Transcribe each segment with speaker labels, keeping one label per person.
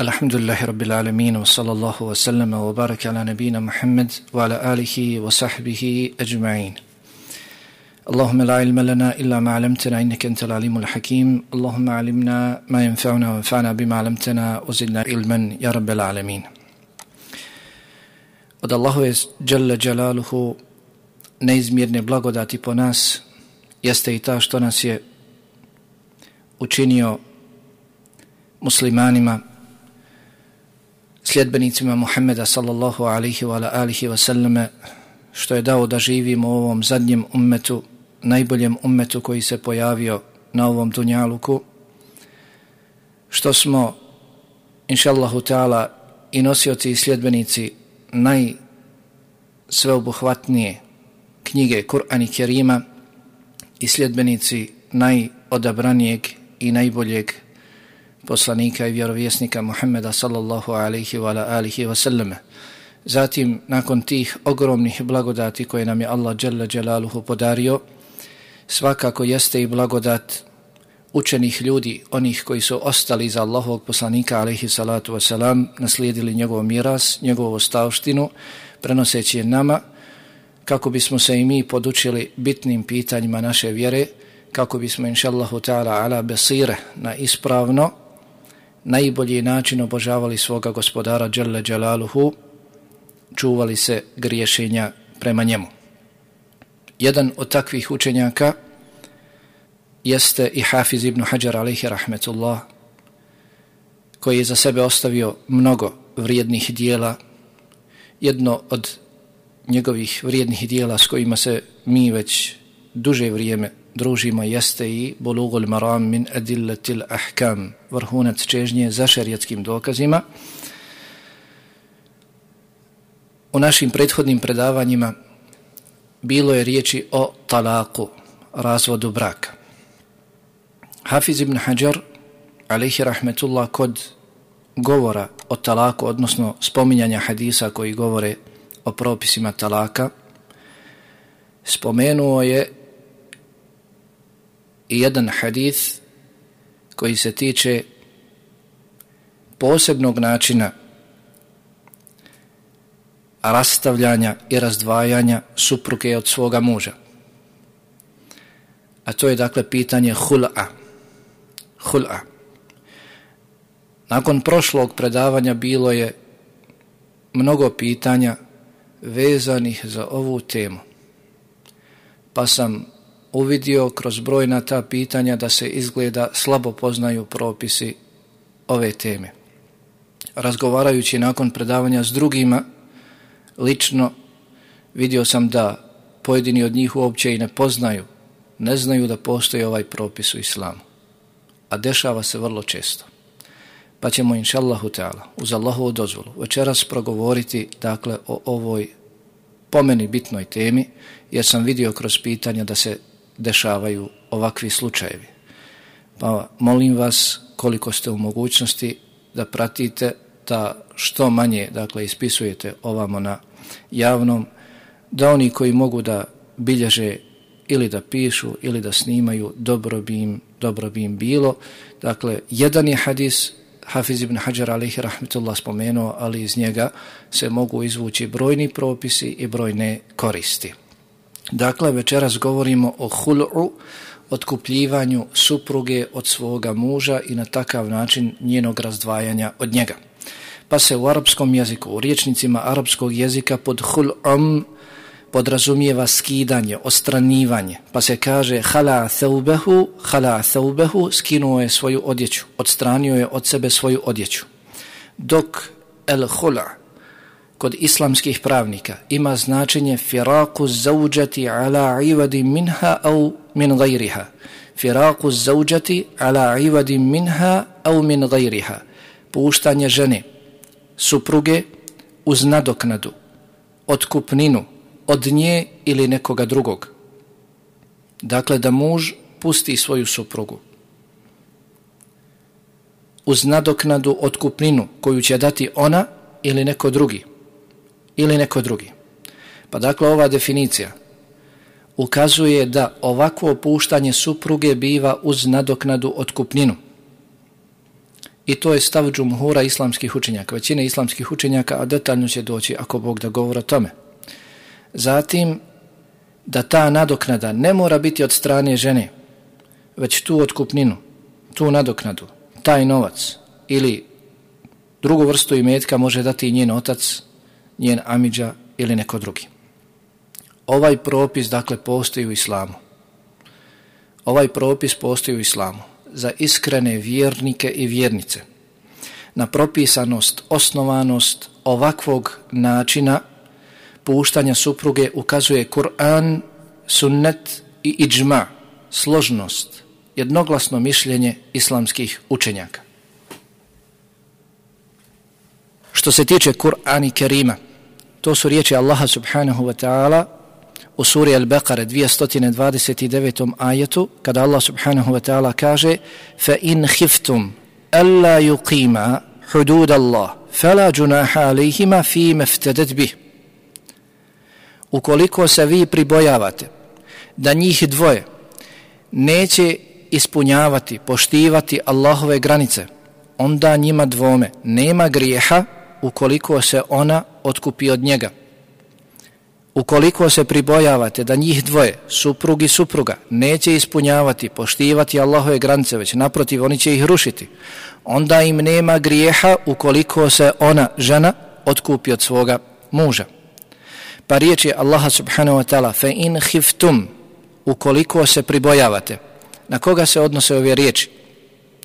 Speaker 1: الحمد لله رب العالمين وصلى الله وسلم وبارك على نبينا محمد وعلى آله وصحبه أجمعين اللهم لا علم لنا إلا ما علمتنا إنك أنت العليم الحكيم اللهم علمنا ما ينفعنا وانفعنا بما علمتنا وزدنا علما يا رب العالمين Od Allahu je Jalla Jalaluhu neizmjerne blagodati po nas jeste i ta što nas je učinio muslimanima sljedbenicima Muhammeda sallallahu alihi wa alihi wa sallame što je dao da živimo u ovom zadnjem ummetu, najboljem ummetu koji se pojavio na ovom dunjaluku, što smo, inšallahu ta'ala, i nosioci i sljedbenici najsveobuhvatnije knjige Kur'an i Kerima i sljedbenici najodabranijeg i najboljeg poslanika i vjerovjesnika Muhammeda sallallahu alaihi wa alihi wa sallame. Zatim, nakon tih ogromnih blagodati koje nam je Allah Jalla Jalaluhu podario, svakako jeste i blagodat učenih ljudi, onih koji su ostali za Allahovog poslanika alaihi salatu wa salam, naslijedili njegov miras, njegovu ostavštinu, prenoseći je nama, kako bismo se i mi podučili bitnim pitanjima naše vjere, kako bismo, inšallahu ta'ala, ala besire, na ispravno, najbolji način obožavali svoga gospodara Đelle Đelaluhu, čuvali se griješenja prema njemu. Jedan od takvih učenjaka jeste i Hafiz ibn Hajar alaihi rahmetullah, koji je za sebe ostavio mnogo vrijednih dijela. Jedno od njegovih vrijednih dijela s kojima se mi već duže vrijeme družimo jeste i Bulugul Maram min Adillatil Ahkam, vrhunac čežnje za šerijetskim dokazima. U našim prethodnim predavanjima bilo je riječi o talaku, razvodu braka. Hafiz ibn Hajar, alaihi rahmetullah, kod govora o talaku, odnosno spominjanja hadisa koji govore o propisima talaka, spomenuo je i jedan hadith koji se tiče posebnog načina rastavljanja i razdvajanja supruge od svoga muža. A to je dakle pitanje hul'a. Hul'a. Nakon prošlog predavanja bilo je mnogo pitanja vezanih za ovu temu. Pa sam uvidio kroz brojna ta pitanja da se izgleda slabo poznaju propisi ove teme. Razgovarajući nakon predavanja s drugima, lično vidio sam da pojedini od njih uopće i ne poznaju, ne znaju da postoji ovaj propis u islamu. A dešava se vrlo često. Pa ćemo, inša Allahu ta'ala, uz Allahovu dozvolu, večeras progovoriti, dakle, o ovoj pomeni bitnoj temi, jer sam vidio kroz pitanja da se dešavaju ovakvi slučajevi. Pa molim vas koliko ste u mogućnosti da pratite da što manje dakle ispisujete ovamo na javnom, da oni koji mogu da bilježe ili da pišu ili da snimaju, dobro bi im, dobro bi im bilo. Dakle, jedan je hadis Hafiz ibn Hajar alihi rahmetullah spomenuo, ali iz njega se mogu izvući brojni propisi i brojne koristi. Dakle, večeras govorimo o hul'u, otkupljivanju supruge od svoga muža i na takav način njenog razdvajanja od njega. Pa se u arapskom jeziku, u riječnicima arapskog jezika pod hul'om podrazumijeva skidanje, ostranivanje. Pa se kaže hala thaubehu, hala thaubehu, skinuo je svoju odjeću, odstranio je od sebe svoju odjeću. Dok el hul'a, kod islamskih pravnika ima značenje firaku zauđati ala ivadi minha au min gajriha. Firaku zauđati ala ivadi minha au min gajriha. Puštanje žene, supruge uz nadoknadu, otkupninu od nje ili nekoga drugog. Dakle, da muž pusti svoju suprugu uz nadoknadu otkupninu koju će dati ona ili neko drugi ili neko drugi. Pa dakle ova definicija ukazuje da ovakvo opuštanje supruge biva uz nadoknadu otkupninu. I to je stav džumhura islamskih učenjaka, većine islamskih učenjaka, a detaljno će doći ako Bog da govora tome. Zatim, da ta nadoknada ne mora biti od strane žene, već tu otkupninu, tu nadoknadu, taj novac ili drugu vrstu imetka može dati i njen otac, njen amidža ili neko drugi. Ovaj propis, dakle, postoji u islamu. Ovaj propis postoji u islamu za iskrene vjernike i vjernice. Na propisanost, osnovanost ovakvog načina puštanja supruge ukazuje Kur'an, sunnet i iđma, složnost, jednoglasno mišljenje islamskih učenjaka. Što se tiče Kur'an i Kerima, to su riječi Allaha subhanahu wa ta'ala u suri Al-Baqara 229. ajetu, kada Allah subhanahu wa ta'ala kaže فَإِنْ خِفْتُمْ أَلَّا يُقِيمَ حُدُودَ اللَّهِ فَلَا جُنَاحَ عَلَيْهِمَا فِي مَفْتَدَتْ بِهِ Ukoliko se vi pribojavate da njih dvoje neće ispunjavati, poštivati Allahove granice, onda njima dvome nema grijeha ukoliko se ona otkupi od njega. Ukoliko se pribojavate da njih dvoje, suprug i supruga, neće ispunjavati, poštivati Allahove granice, već naprotiv, oni će ih rušiti, onda im nema grijeha ukoliko se ona, žena, otkupi od svoga muža. Pa riječ je Allaha subhanahu wa ta'ala, fe in hiftum, ukoliko se pribojavate, na koga se odnose ove riječi?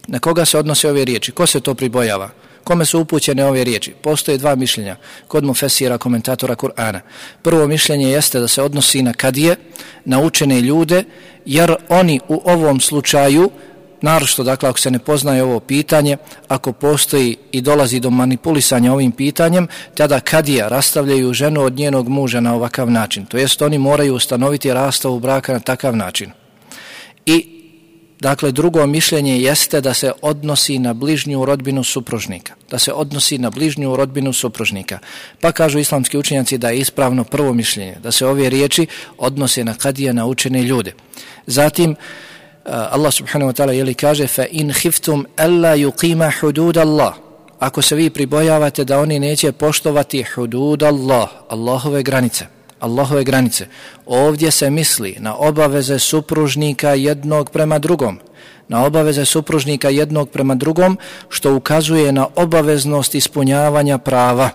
Speaker 1: Na koga se odnose ove riječi? Ko se to pribojava? Kome su upućene ove riječi? Postoje dva mišljenja kod mufesira komentatora Kur'ana. Prvo mišljenje jeste da se odnosi na kadije, na učene ljude, jer oni u ovom slučaju, narošto dakle ako se ne poznaje ovo pitanje, ako postoji i dolazi do manipulisanja ovim pitanjem, tada kadija rastavljaju ženu od njenog muža na ovakav način. To jest oni moraju ustanoviti rastavu braka na takav način. I Dakle, drugo mišljenje jeste da se odnosi na bližnju rodbinu supružnika. Da se odnosi na bližnju rodbinu supružnika. Pa kažu islamski učenjaci da je ispravno prvo mišljenje, da se ove riječi odnose na kadija na učene ljude. Zatim, eh, Allah subhanahu wa ta'ala jeli kaže fa in khiftum alla yuqima hudud Allah. Ako se vi pribojavate da oni neće poštovati hudud Allah, Allahove granice. Allahove granice. Ovdje se misli na obaveze supružnika jednog prema drugom. Na obaveze supružnika jednog prema drugom, što ukazuje na obaveznost ispunjavanja prava.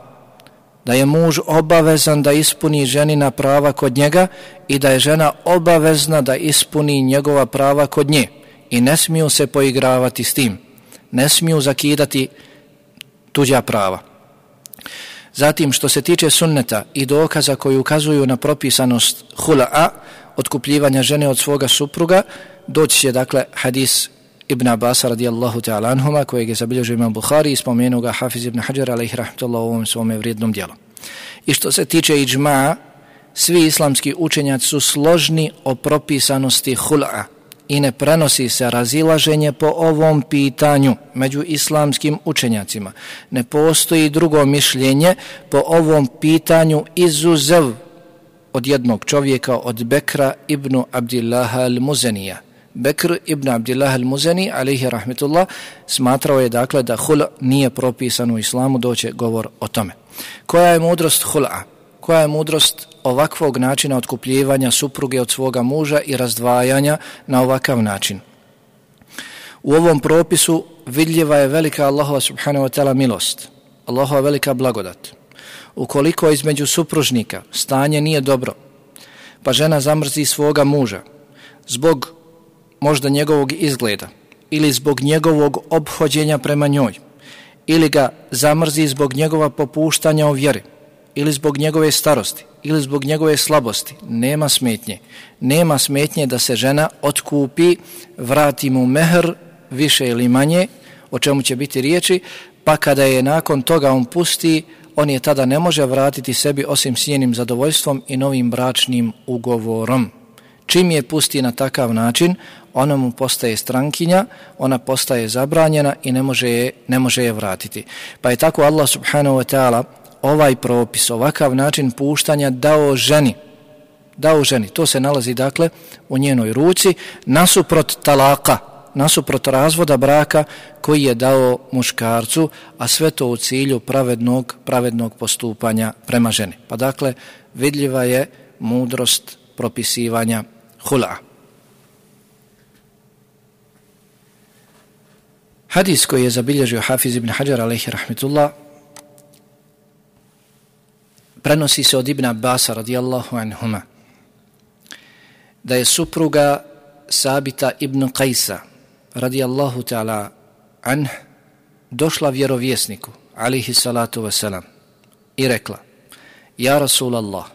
Speaker 1: Da je muž obavezan da ispuni ženina prava kod njega i da je žena obavezna da ispuni njegova prava kod nje. I ne smiju se poigravati s tim. Ne smiju zakidati tuđa prava. Zatim, što se tiče sunneta i dokaza koji ukazuju na propisanost hula'a, otkupljivanja žene od svoga supruga, doći će, dakle, hadis Ibn Abbas radijallahu ta'ala anhuma, kojeg je zabilježio imam Bukhari i spomenuo ga Hafiz ibn Hajar, alaih rahmatullah, u ovom svome vrijednom dijelu. I što se tiče iđma'a, svi islamski učenjaci su složni o propisanosti hula'a, i ne prenosi se razilaženje po ovom pitanju među islamskim učenjacima. Ne postoji drugo mišljenje po ovom pitanju izuzev od jednog čovjeka, od Bekra ibn Abdillaha al-Muzenija. Bekr ibn Abdillah al-Muzeni, alihi rahmetullah, smatrao je dakle da hul nije propisan u islamu, doće govor o tome. Koja je mudrost hul'a? Koja je mudrost ovakvog načina otkupljivanja supruge od svoga muža i razdvajanja na ovakav način. U ovom propisu vidljiva je velika Allahova subhanahu wa ta'ala milost, Allahova velika blagodat. Ukoliko između supružnika stanje nije dobro, pa žena zamrzi svoga muža zbog možda njegovog izgleda ili zbog njegovog obhođenja prema njoj ili ga zamrzi zbog njegova popuštanja u vjeri, ili zbog njegove starosti ili zbog njegove slabosti, nema smetnje. Nema smetnje da se žena otkupi, vrati mu mehr više ili manje, o čemu će biti riječi, pa kada je nakon toga on pusti, on je tada ne može vratiti sebi osim sjenim zadovoljstvom i novim bračnim ugovorom. Čim je pusti na takav način, ona mu postaje strankinja, ona postaje zabranjena i ne može je, ne može je vratiti. Pa je tako Allah subhanahu wa ta'ala ovaj propis, ovakav način puštanja dao ženi, dao ženi, to se nalazi dakle u njenoj ruci, nasuprot talaka, nasuprot razvoda braka koji je dao muškarcu, a sve to u cilju pravednog, pravednog postupanja prema ženi. Pa dakle, vidljiva je mudrost propisivanja hula. Hadis koji je zabilježio Hafiz ibn Hajar, alaihi rahmetullah, prenosi se od Ibn Abbas radijallahu anhuma da je supruga Sabita ibn Qajsa radijallahu ta'ala anh došla vjerovjesniku alihi salatu wasalam i rekla Ja Rasulallah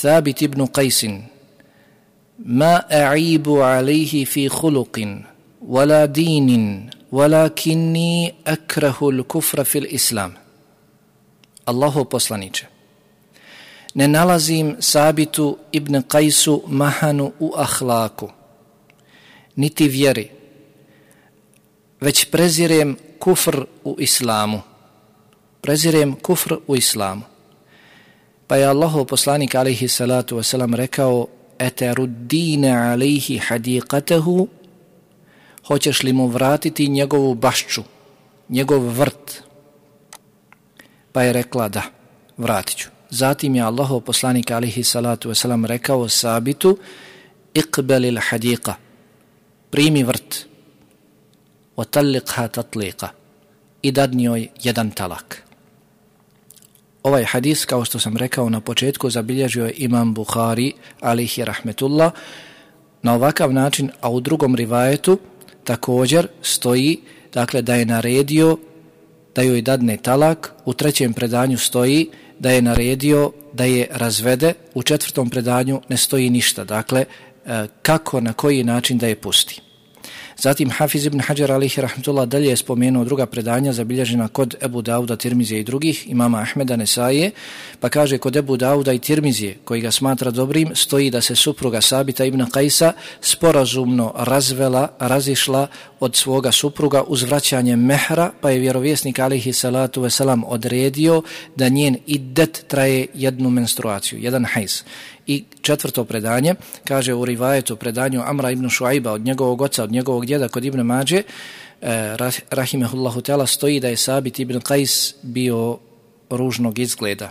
Speaker 1: Thabit ibn Qajsin ma a'ibu عليه fi khuluqin wala dinin walakinni أكره الكفر في fil islam Allahu poslaniče. Ne nalazim sabitu ibn Kajsu mahanu u ahlaku, niti vjeri, već prezirem kufr u islamu. Prezirem kufr u islamu. Pa je Allahu poslanik alaihi salatu wasalam rekao Eteruddine alaihi hadiqatahu Hoćeš li mu vratiti njegovu bašću, njegov vrt, Pa je rekla da, vratit ću. Zatim je Allahov poslanik alihi salatu wasalam rekao sabitu iqbelil hadika, primi vrt, otalliqha tatliqa i dadni joj jedan talak. Ovaj hadis, kao što sam rekao na početku, zabilježio je imam Bukhari, alihi rahmetullah, na ovakav način, a u drugom rivajetu također stoji, dakle, da je naredio da joj dadne talak, u trećem predanju stoji da je naredio da je razvede, u četvrtom predanju ne stoji ništa, dakle, e, kako, na koji način da je pusti. Zatim Hafiz ibn Hajar alihi rahmatullah dalje je spomenuo druga predanja zabilježena kod Ebu Dauda, Tirmizije i drugih, imama Ahmeda Nesaije, pa kaže kod Ebu Dauda i Tirmizije, koji ga smatra dobrim, stoji da se supruga Sabita ibn Kajsa sporazumno razvela, razišla od svoga supruga uz vraćanje mehra, pa je vjerovjesnik alihi salatu veselam odredio da njen idet traje jednu menstruaciju, jedan hajz. I četvrto predanje, kaže u rivajetu predanju Amra ibn Šuaiba od njegovog oca, od njegovog djeda kod Ibn Mađe, eh, rahimehullahu ta'ala, stoji da je Sabit ibn Qais bio ružnog izgleda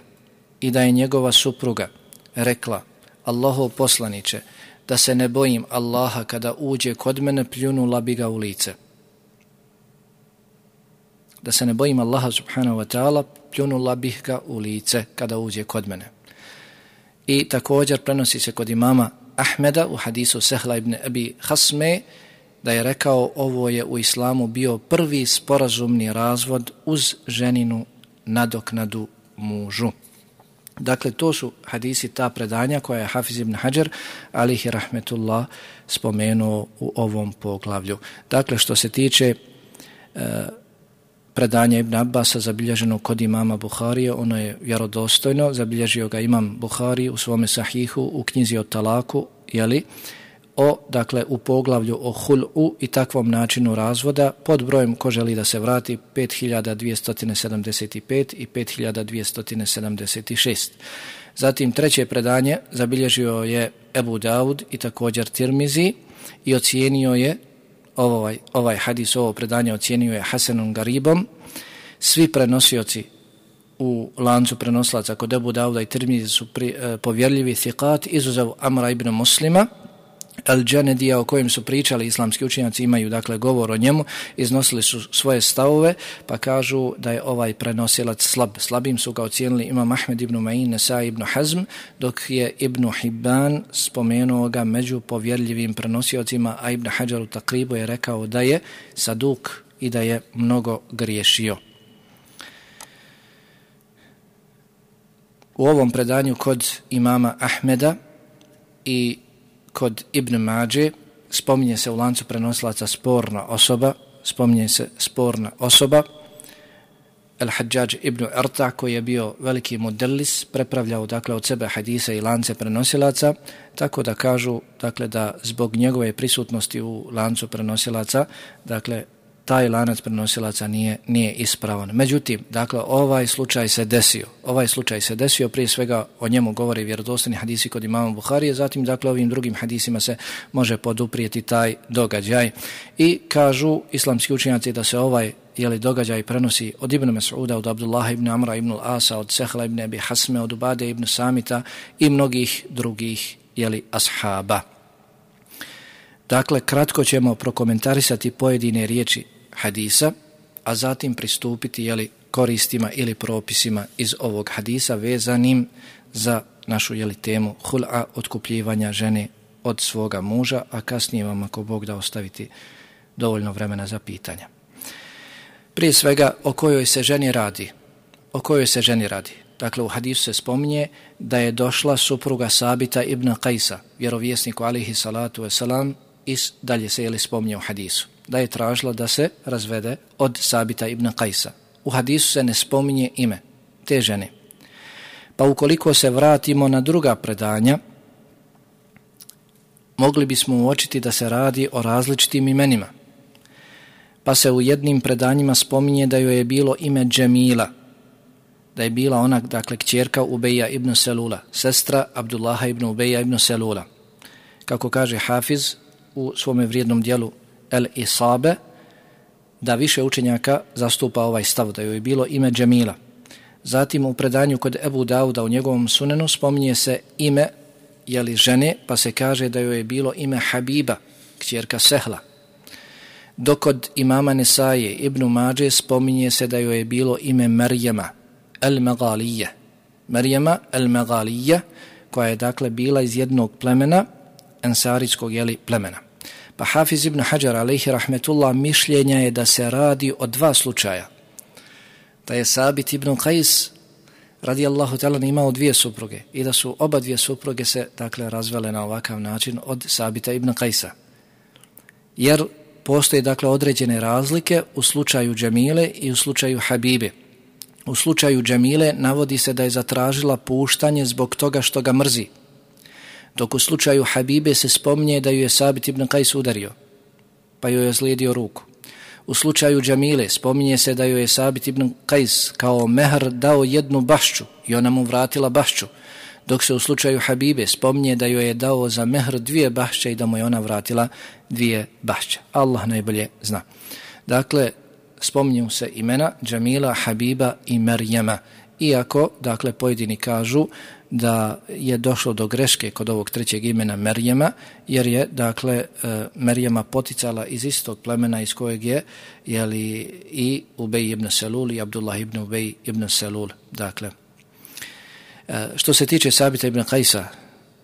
Speaker 1: i da je njegova supruga rekla Allahov poslaniće da se ne bojim Allaha kada uđe kod mene pljunula bi ga u lice. Da se ne bojim Allaha subhanahu wa ta'ala pljunula bih ga u lice kada uđe kod mene. I također prenosi se kod imama Ahmeda u hadisu Sehla ibn Abi Hasme da je rekao ovo je u islamu bio prvi sporazumni razvod uz ženinu nadoknadu mužu. Dakle, to su hadisi ta predanja koja je Hafiz ibn Hajar, alihi rahmetullah, spomenuo u ovom poglavlju. Dakle, što se tiče e, predanja Ibn Abbasa zabilježeno kod imama Buharije, ono je vjerodostojno, zabilježio ga imam Buhari u svome sahihu u knjizi o talaku, jeli, o, dakle, u poglavlju o hul'u i takvom načinu razvoda. Pod brojem ko želi da se vrati 5275 i 5276. Zatim treće predanje zabilježio je Ebu Daud i također Tirmizi i ocijenio je ovaj, ovaj hadis, ovo predanje ocjenio je Hasanom Garibom. Svi prenosioci u lancu prenoslaca kod Ebu Dauda i Tirmizi su pri, e, povjerljivi thikat, izuzav Amra ibn Muslima, Al-đanedija o kojem su pričali islamski učenjaci imaju dakle govor o njemu, iznosili su svoje stavove pa kažu da je ovaj prenosilac slab. Slabim su ga ocijenili Imam Ahmed ibn Ma'in, Nesa ibn Hazm, dok je Ibn Hibban spomenuo ga među povjerljivim prenosiocima, a Ibn Hajar u takribu je rekao da je saduk i da je mnogo griješio. U ovom predanju kod imama Ahmeda i kod Ibn Mađe spominje se u lancu prenosilaca sporna osoba, spominje se sporna osoba, Al-Hajjaj ibn Arta, koji je bio veliki modelis, prepravljao dakle od sebe hadisa i lance prenosilaca, tako da kažu dakle da zbog njegove prisutnosti u lancu prenosilaca, dakle taj lanac prenosilaca nije, nije ispravan. Međutim, dakle, ovaj slučaj se desio. Ovaj slučaj se desio, prije svega o njemu govori vjerodostojni hadisi kod imama Buharije, zatim, dakle, ovim drugim hadisima se može poduprijeti taj događaj. I kažu islamski učenjaci da se ovaj jeli, događaj prenosi od Ibn Mas'uda, od Abdullah ibn Amra ibn Al-Asa, od Sehla ibn Abi Hasme, od Ubade ibn Samita i mnogih drugih jeli, ashaba. Dakle, kratko ćemo prokomentarisati pojedine riječi hadisa, a zatim pristupiti jeli, koristima ili propisima iz ovog hadisa vezanim za našu jeli, temu hul'a otkupljivanja žene od svoga muža, a kasnije vam ako Bog da ostaviti dovoljno vremena za pitanja. Prije svega, o kojoj se ženi radi? O kojoj se ženi radi? Dakle, u hadisu se spominje da je došla supruga Sabita ibn Qajsa, vjerovjesniku alihi salatu wasalam, i dalje se jeli spominje u hadisu da je tražila da se razvede od Sabita ibn Kajsa. U hadisu se ne spominje ime te žene. Pa ukoliko se vratimo na druga predanja, mogli bismo uočiti da se radi o različitim imenima. Pa se u jednim predanjima spominje da joj je bilo ime Džemila, da je bila ona, dakle, kćerka Ubeja ibn Selula, sestra Abdullaha ibn Ubeja ibn Selula. Kako kaže Hafiz u svome vrijednom dijelu El Isabe, da više učenjaka zastupa ovaj stav, da joj je bilo ime Džemila. Zatim u predanju kod Ebu Dauda u njegovom sunenu spominje se ime jeli žene, pa se kaže da joj je bilo ime Habiba, kćerka Sehla. Dok kod imama Nesaje ibn Mađe spominje se da joj je bilo ime Merjema, El Megalije. Merjema El Megalije, koja je dakle bila iz jednog plemena, ensarijskog jeli plemena. Pa Hafiz ibn Hajar, alaihi rahmetullah, mišljenja je da se radi o dva slučaja. Da je Sabit ibn Qais, radijallahu ta'ala, imao dvije supruge i da su oba dvije supruge se, dakle, razvele na ovakav način od Sabita ibn Qaisa. Jer postoje, dakle, određene razlike u slučaju Džemile i u slučaju Habibe. U slučaju Džemile navodi se da je zatražila puštanje zbog toga što ga mrzi, dok u slučaju Habibe se spominje da ju je Sabit ibn Kajs udario, pa joj je zlijedio ruku. U slučaju Džamile spominje se da ju je Sabit ibn Kajs kao mehr dao jednu bašću i ona mu vratila bašću, dok se u slučaju Habibe spominje da ju je dao za mehr dvije bašće i da mu je ona vratila dvije bašće. Allah najbolje zna. Dakle, spominju se imena Džamila, Habiba i Merjema. Iako, dakle, pojedini kažu da je došlo do greške kod ovog trećeg imena Merjema, jer je, dakle, e, Merjema poticala iz istog plemena iz kojeg je, jeli, i Ubej ibn Selul i Abdullah ibn Ubej ibn Selul, dakle. E, što se tiče Sabita ibn Kajsa,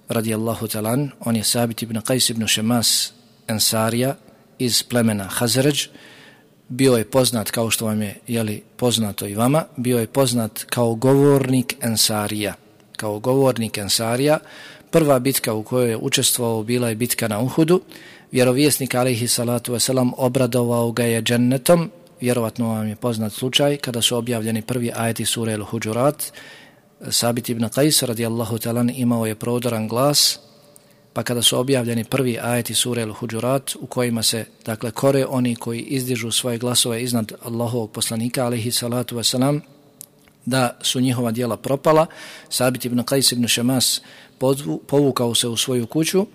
Speaker 1: radijallahu talan, on je Sabit ibn Kajs ibn Šemas Ensarija iz plemena Hazređ, bio je poznat, kao što vam je jeli, poznato i vama, bio je poznat kao govornik Ensarija kao govornik Ensarija. Prva bitka u kojoj je učestvovao bila je bitka na Uhudu. Vjerovjesnik alaihi salatu wasalam obradovao ga je džennetom. Vjerovatno vam je poznat slučaj kada su objavljeni prvi ajeti sure Al-Huđurat. Sabit ibn Qais radijallahu talan imao je prodoran glas pa kada su objavljeni prvi ajeti sure Al-Huđurat u kojima se dakle kore oni koji izdižu svoje glasove iznad Allahovog poslanika alihi salatu wasalam da su njihova dijela propala, Sabit ibn Qais ibn Šemas povukao se u svoju kuću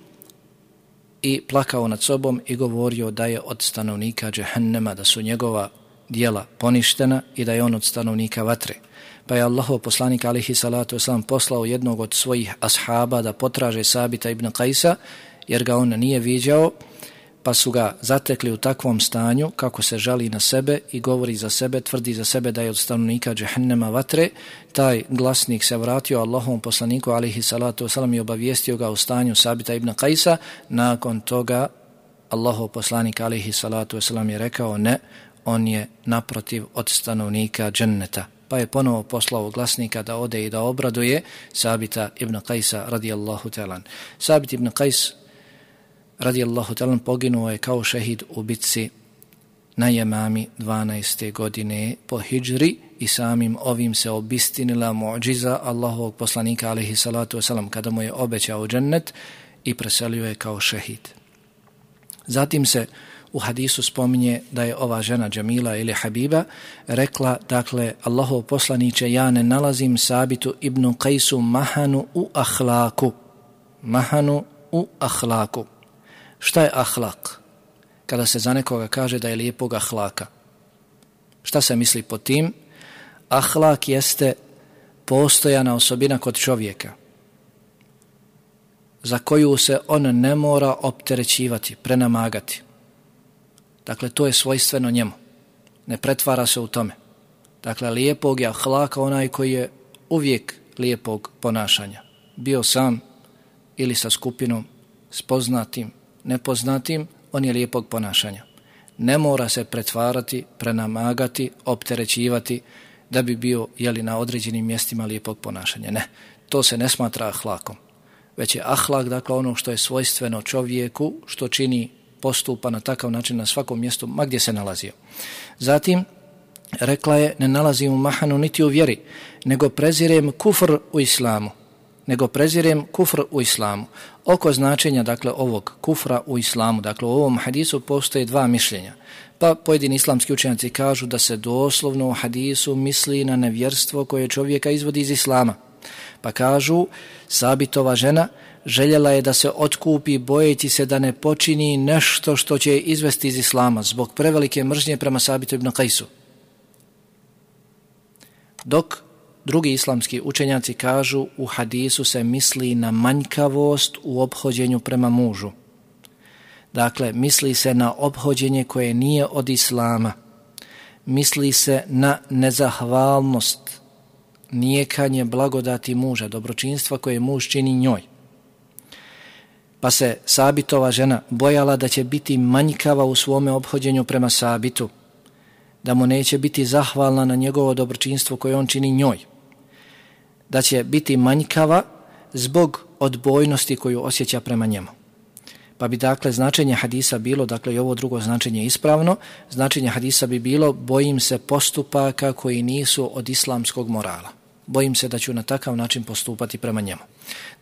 Speaker 1: i plakao nad sobom i govorio da je od stanovnika Džehennema, da su njegova dijela poništena i da je on od stanovnika vatre. Pa je Allahov poslanik alihi salatu islam poslao jednog od svojih ashaba da potraže Sabita ibn Qajsa, jer ga on nije viđao, pa su ga zatekli u takvom stanju kako se žali na sebe i govori za sebe, tvrdi za sebe da je od stanovnika džehennema vatre, taj glasnik se vratio Allahom poslaniku alihi salatu wasalam i obavijestio ga u stanju Sabita ibn Kajsa, nakon toga Allahov poslanik alihi salatu wasalam je rekao ne, on je naprotiv od stanovnika dženneta. Pa je ponovo poslao glasnika da ode i da obraduje Sabita ibn Kajsa radijallahu talan. Sabit ibn Kajs radijallahu talan poginuo je kao šehid u bitci na Jemami 12. godine po hijri i samim ovim se obistinila muđiza Allahovog poslanika alihi salatu wasalam kada mu je obećao džennet i preselio je kao šehid. Zatim se u hadisu spominje da je ova žena Džamila ili Habiba rekla, dakle, Allahov poslaniće, ja ne nalazim sabitu ibn Qajsu mahanu u ahlaku. Mahanu u ahlaku. Šta je ahlak? Kada se za nekoga kaže da je lijepog ahlaka. Šta se misli po tim? Ahlak jeste postojana osobina kod čovjeka za koju se on ne mora opterećivati, prenamagati. Dakle, to je svojstveno njemu. Ne pretvara se u tome. Dakle, lijepog je ahlaka onaj koji je uvijek lijepog ponašanja. Bio sam ili sa skupinom, s poznatim, nepoznatim, on je lijepog ponašanja. Ne mora se pretvarati, prenamagati, opterećivati da bi bio jeli, na određenim mjestima lijepog ponašanja. Ne, to se ne smatra ahlakom. Već je ahlak, dakle, ono što je svojstveno čovjeku, što čini postupa na takav način na svakom mjestu, ma gdje se nalazio. Zatim, rekla je, ne nalazim u mahanu niti u vjeri, nego prezirem kufr u islamu. Nego prezirem kufr u islamu. Oko značenja, dakle, ovog kufra u islamu, dakle, u ovom hadisu postoje dva mišljenja. Pa pojedini islamski učenjaci kažu da se doslovno u hadisu misli na nevjerstvo koje čovjeka izvodi iz islama. Pa kažu, sabitova žena željela je da se otkupi bojeći se da ne počini nešto što će izvesti iz islama zbog prevelike mržnje prema sabitu ibn Kajsu. Dok drugi islamski učenjaci kažu u hadisu se misli na manjkavost u obhođenju prema mužu. Dakle, misli se na obhođenje koje nije od islama. Misli se na nezahvalnost, nijekanje blagodati muža, dobročinstva koje muž čini njoj. Pa se Sabitova žena bojala da će biti manjkava u svome obhođenju prema Sabitu, da mu neće biti zahvalna na njegovo dobročinstvo koje on čini njoj, da će biti manjkava zbog odbojnosti koju osjeća prema njemu. Pa bi dakle značenje hadisa bilo, dakle i ovo drugo značenje ispravno, značenje hadisa bi bilo bojim se postupaka koji nisu od islamskog morala bojim se da ću na takav način postupati prema njemu.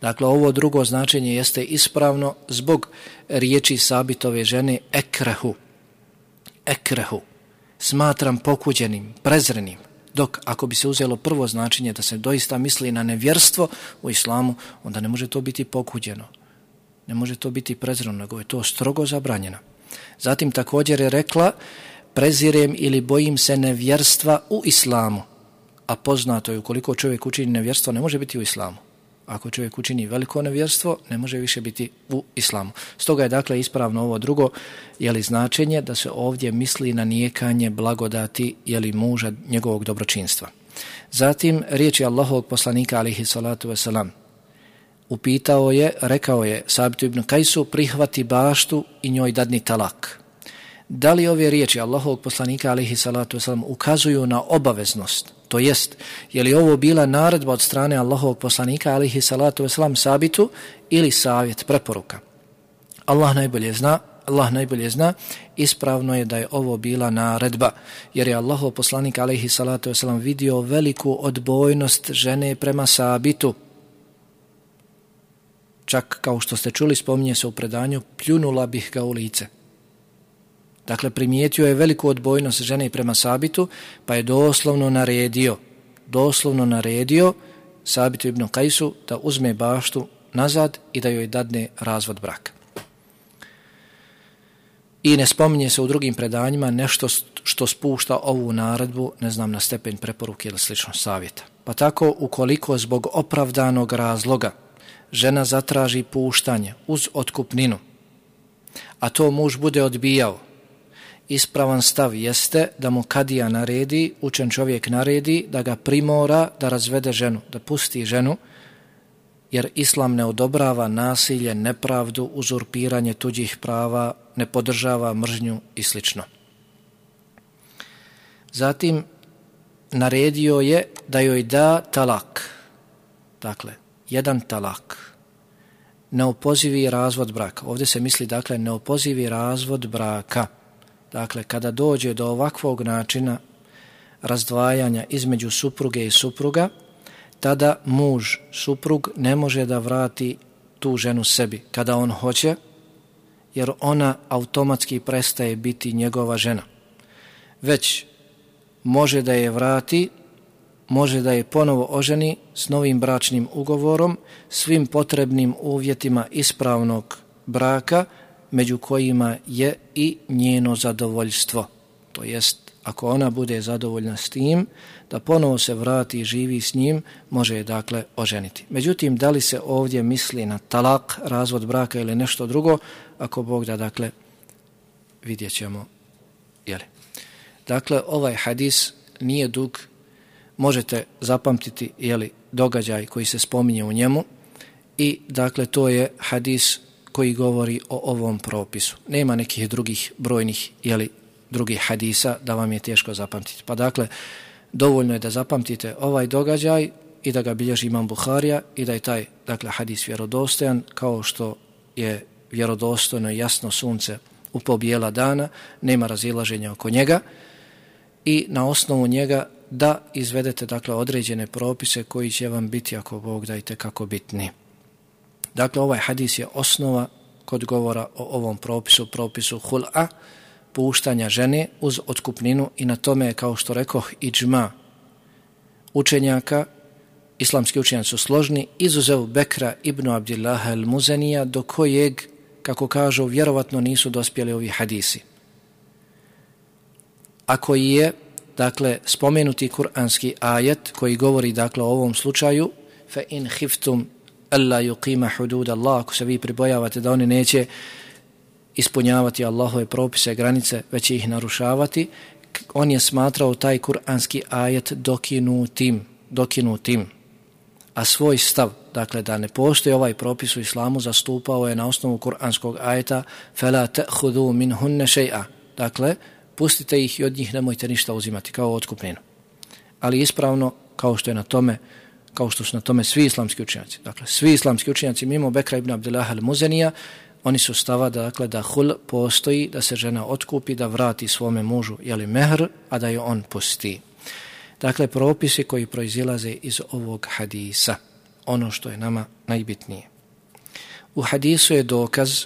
Speaker 1: Dakle, ovo drugo značenje jeste ispravno zbog riječi sabitove žene ekrehu. Ekrehu. Smatram pokuđenim, prezrenim. Dok ako bi se uzelo prvo značenje da se doista misli na nevjerstvo u islamu, onda ne može to biti pokuđeno. Ne može to biti prezreno, nego je to strogo zabranjeno. Zatim također je rekla prezirem ili bojim se nevjerstva u islamu a poznato je ukoliko čovjek učini nevjerstvo, ne može biti u islamu. Ako čovjek učini veliko nevjerstvo, ne može više biti u islamu. Stoga je dakle ispravno ovo drugo, je li značenje da se ovdje misli na nijekanje blagodati je li muža njegovog dobročinstva. Zatim riječi Allahovog poslanika alihi salatu wasalam upitao je, rekao je Sabitu ibn Kajsu prihvati baštu i njoj dadni talak. Da li ove riječi Allahovog poslanika alihi salatu wasalam ukazuju na obaveznost To jest, je li ovo bila naredba od strane Allahovog poslanika, alihi salatu wasalam, sabitu ili savjet, preporuka? Allah najbolje zna, Allah najbolje zna, ispravno je da je ovo bila naredba, jer je Allahov poslanik, alihi salatu wasalam, vidio veliku odbojnost žene prema sabitu. Čak, kao što ste čuli, spominje se u predanju, pljunula bih ga u lice. Dakle, primijetio je veliku odbojnost žene prema Sabitu, pa je doslovno naredio, doslovno naredio Sabitu ibn Kajsu da uzme baštu nazad i da joj dadne razvod braka. I ne spominje se u drugim predanjima nešto što spušta ovu naredbu, ne znam, na stepen preporuke ili slično savjeta. Pa tako, ukoliko zbog opravdanog razloga žena zatraži puštanje uz otkupninu, a to muž bude odbijao, ispravan stav jeste da mu kadija naredi, učen čovjek naredi, da ga primora da razvede ženu, da pusti ženu, jer islam ne odobrava nasilje, nepravdu, uzurpiranje tuđih prava, ne podržava mržnju i sl. Zatim, naredio je da joj da talak, dakle, jedan talak, neopozivi razvod braka. Ovdje se misli, dakle, neopozivi razvod braka, Dakle, kada dođe do ovakvog načina razdvajanja između supruge i supruga, tada muž, suprug, ne može da vrati tu ženu sebi kada on hoće, jer ona automatski prestaje biti njegova žena. Već može da je vrati, može da je ponovo oženi s novim bračnim ugovorom, svim potrebnim uvjetima ispravnog braka, među kojima je i njeno zadovoljstvo. To jest, ako ona bude zadovoljna s tim, da ponovo se vrati i živi s njim, može je dakle oženiti. Međutim, da li se ovdje misli na talak, razvod braka ili nešto drugo, ako Bog da, dakle, vidjet ćemo. Jeli. Dakle, ovaj hadis nije dug, možete zapamtiti jeli, događaj koji se spominje u njemu i dakle to je hadis koji govori o ovom propisu. Nema nekih drugih brojnih jeli, drugih hadisa da vam je teško zapamtiti. Pa dakle, dovoljno je da zapamtite ovaj događaj i da ga bilježi imam Buharija i da je taj dakle, hadis vjerodostojan kao što je vjerodostojno i jasno sunce u pobijela dana, nema razilaženja oko njega i na osnovu njega da izvedete dakle određene propise koji će vam biti ako Bog dajte kako bitni. Dakle, ovaj hadis je osnova kod govora o ovom propisu, propisu hul'a, puštanja žene uz otkupninu i na tome je, kao što rekoh, iđma učenjaka, islamski učenjaci su složni, izuzev Bekra ibn Abdillaha al-Muzanija, do kojeg, kako kažu, vjerovatno nisu dospjeli ovi hadisi. Ako je, dakle, spomenuti kuranski ajet koji govori, dakle, o ovom slučaju, fa in khiftum Alla yuqima hudud Allah, ako se vi pribojavate da oni neće ispunjavati Allahove propise, granice, već ih narušavati, on je smatrao taj kuranski ajet dokinutim, dokinutim. A svoj stav, dakle da ne postoji ovaj propis u islamu, zastupao je na osnovu kuranskog ajeta فَلَا تَأْخُدُوا min hunne شَيْعَ Dakle, pustite ih i od njih nemojte ništa uzimati, kao otkupninu. Ali ispravno, kao što je na tome, kao što su na tome svi islamski učenjaci. Dakle, svi islamski učenjaci mimo Bekra ibn Abdullah al-Muzenija, oni su stava da, dakle, da hul postoji, da se žena otkupi, da vrati svome mužu, jeli mehr, a da je on pusti. Dakle, propisi koji proizilaze iz ovog hadisa, ono što je nama najbitnije. U hadisu je dokaz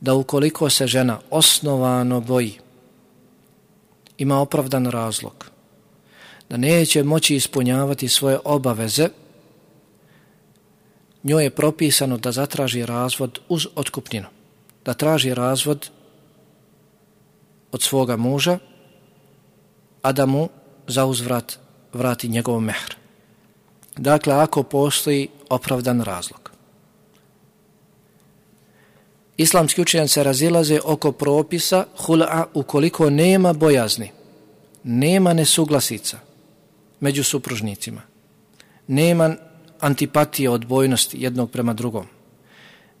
Speaker 1: da ukoliko se žena osnovano boji, ima opravdan razlog, da neće moći ispunjavati svoje obaveze, njoj je propisano da zatraži razvod uz otkupninu. Da traži razvod od svoga muža, a da mu za uzvrat vrati njegov mehr. Dakle, ako postoji opravdan razlog. Islamski učenjan se razilaze oko propisa hula ukoliko nema bojazni, nema nesuglasica među supružnicima, nema antipatije, odbojnosti jednog prema drugom.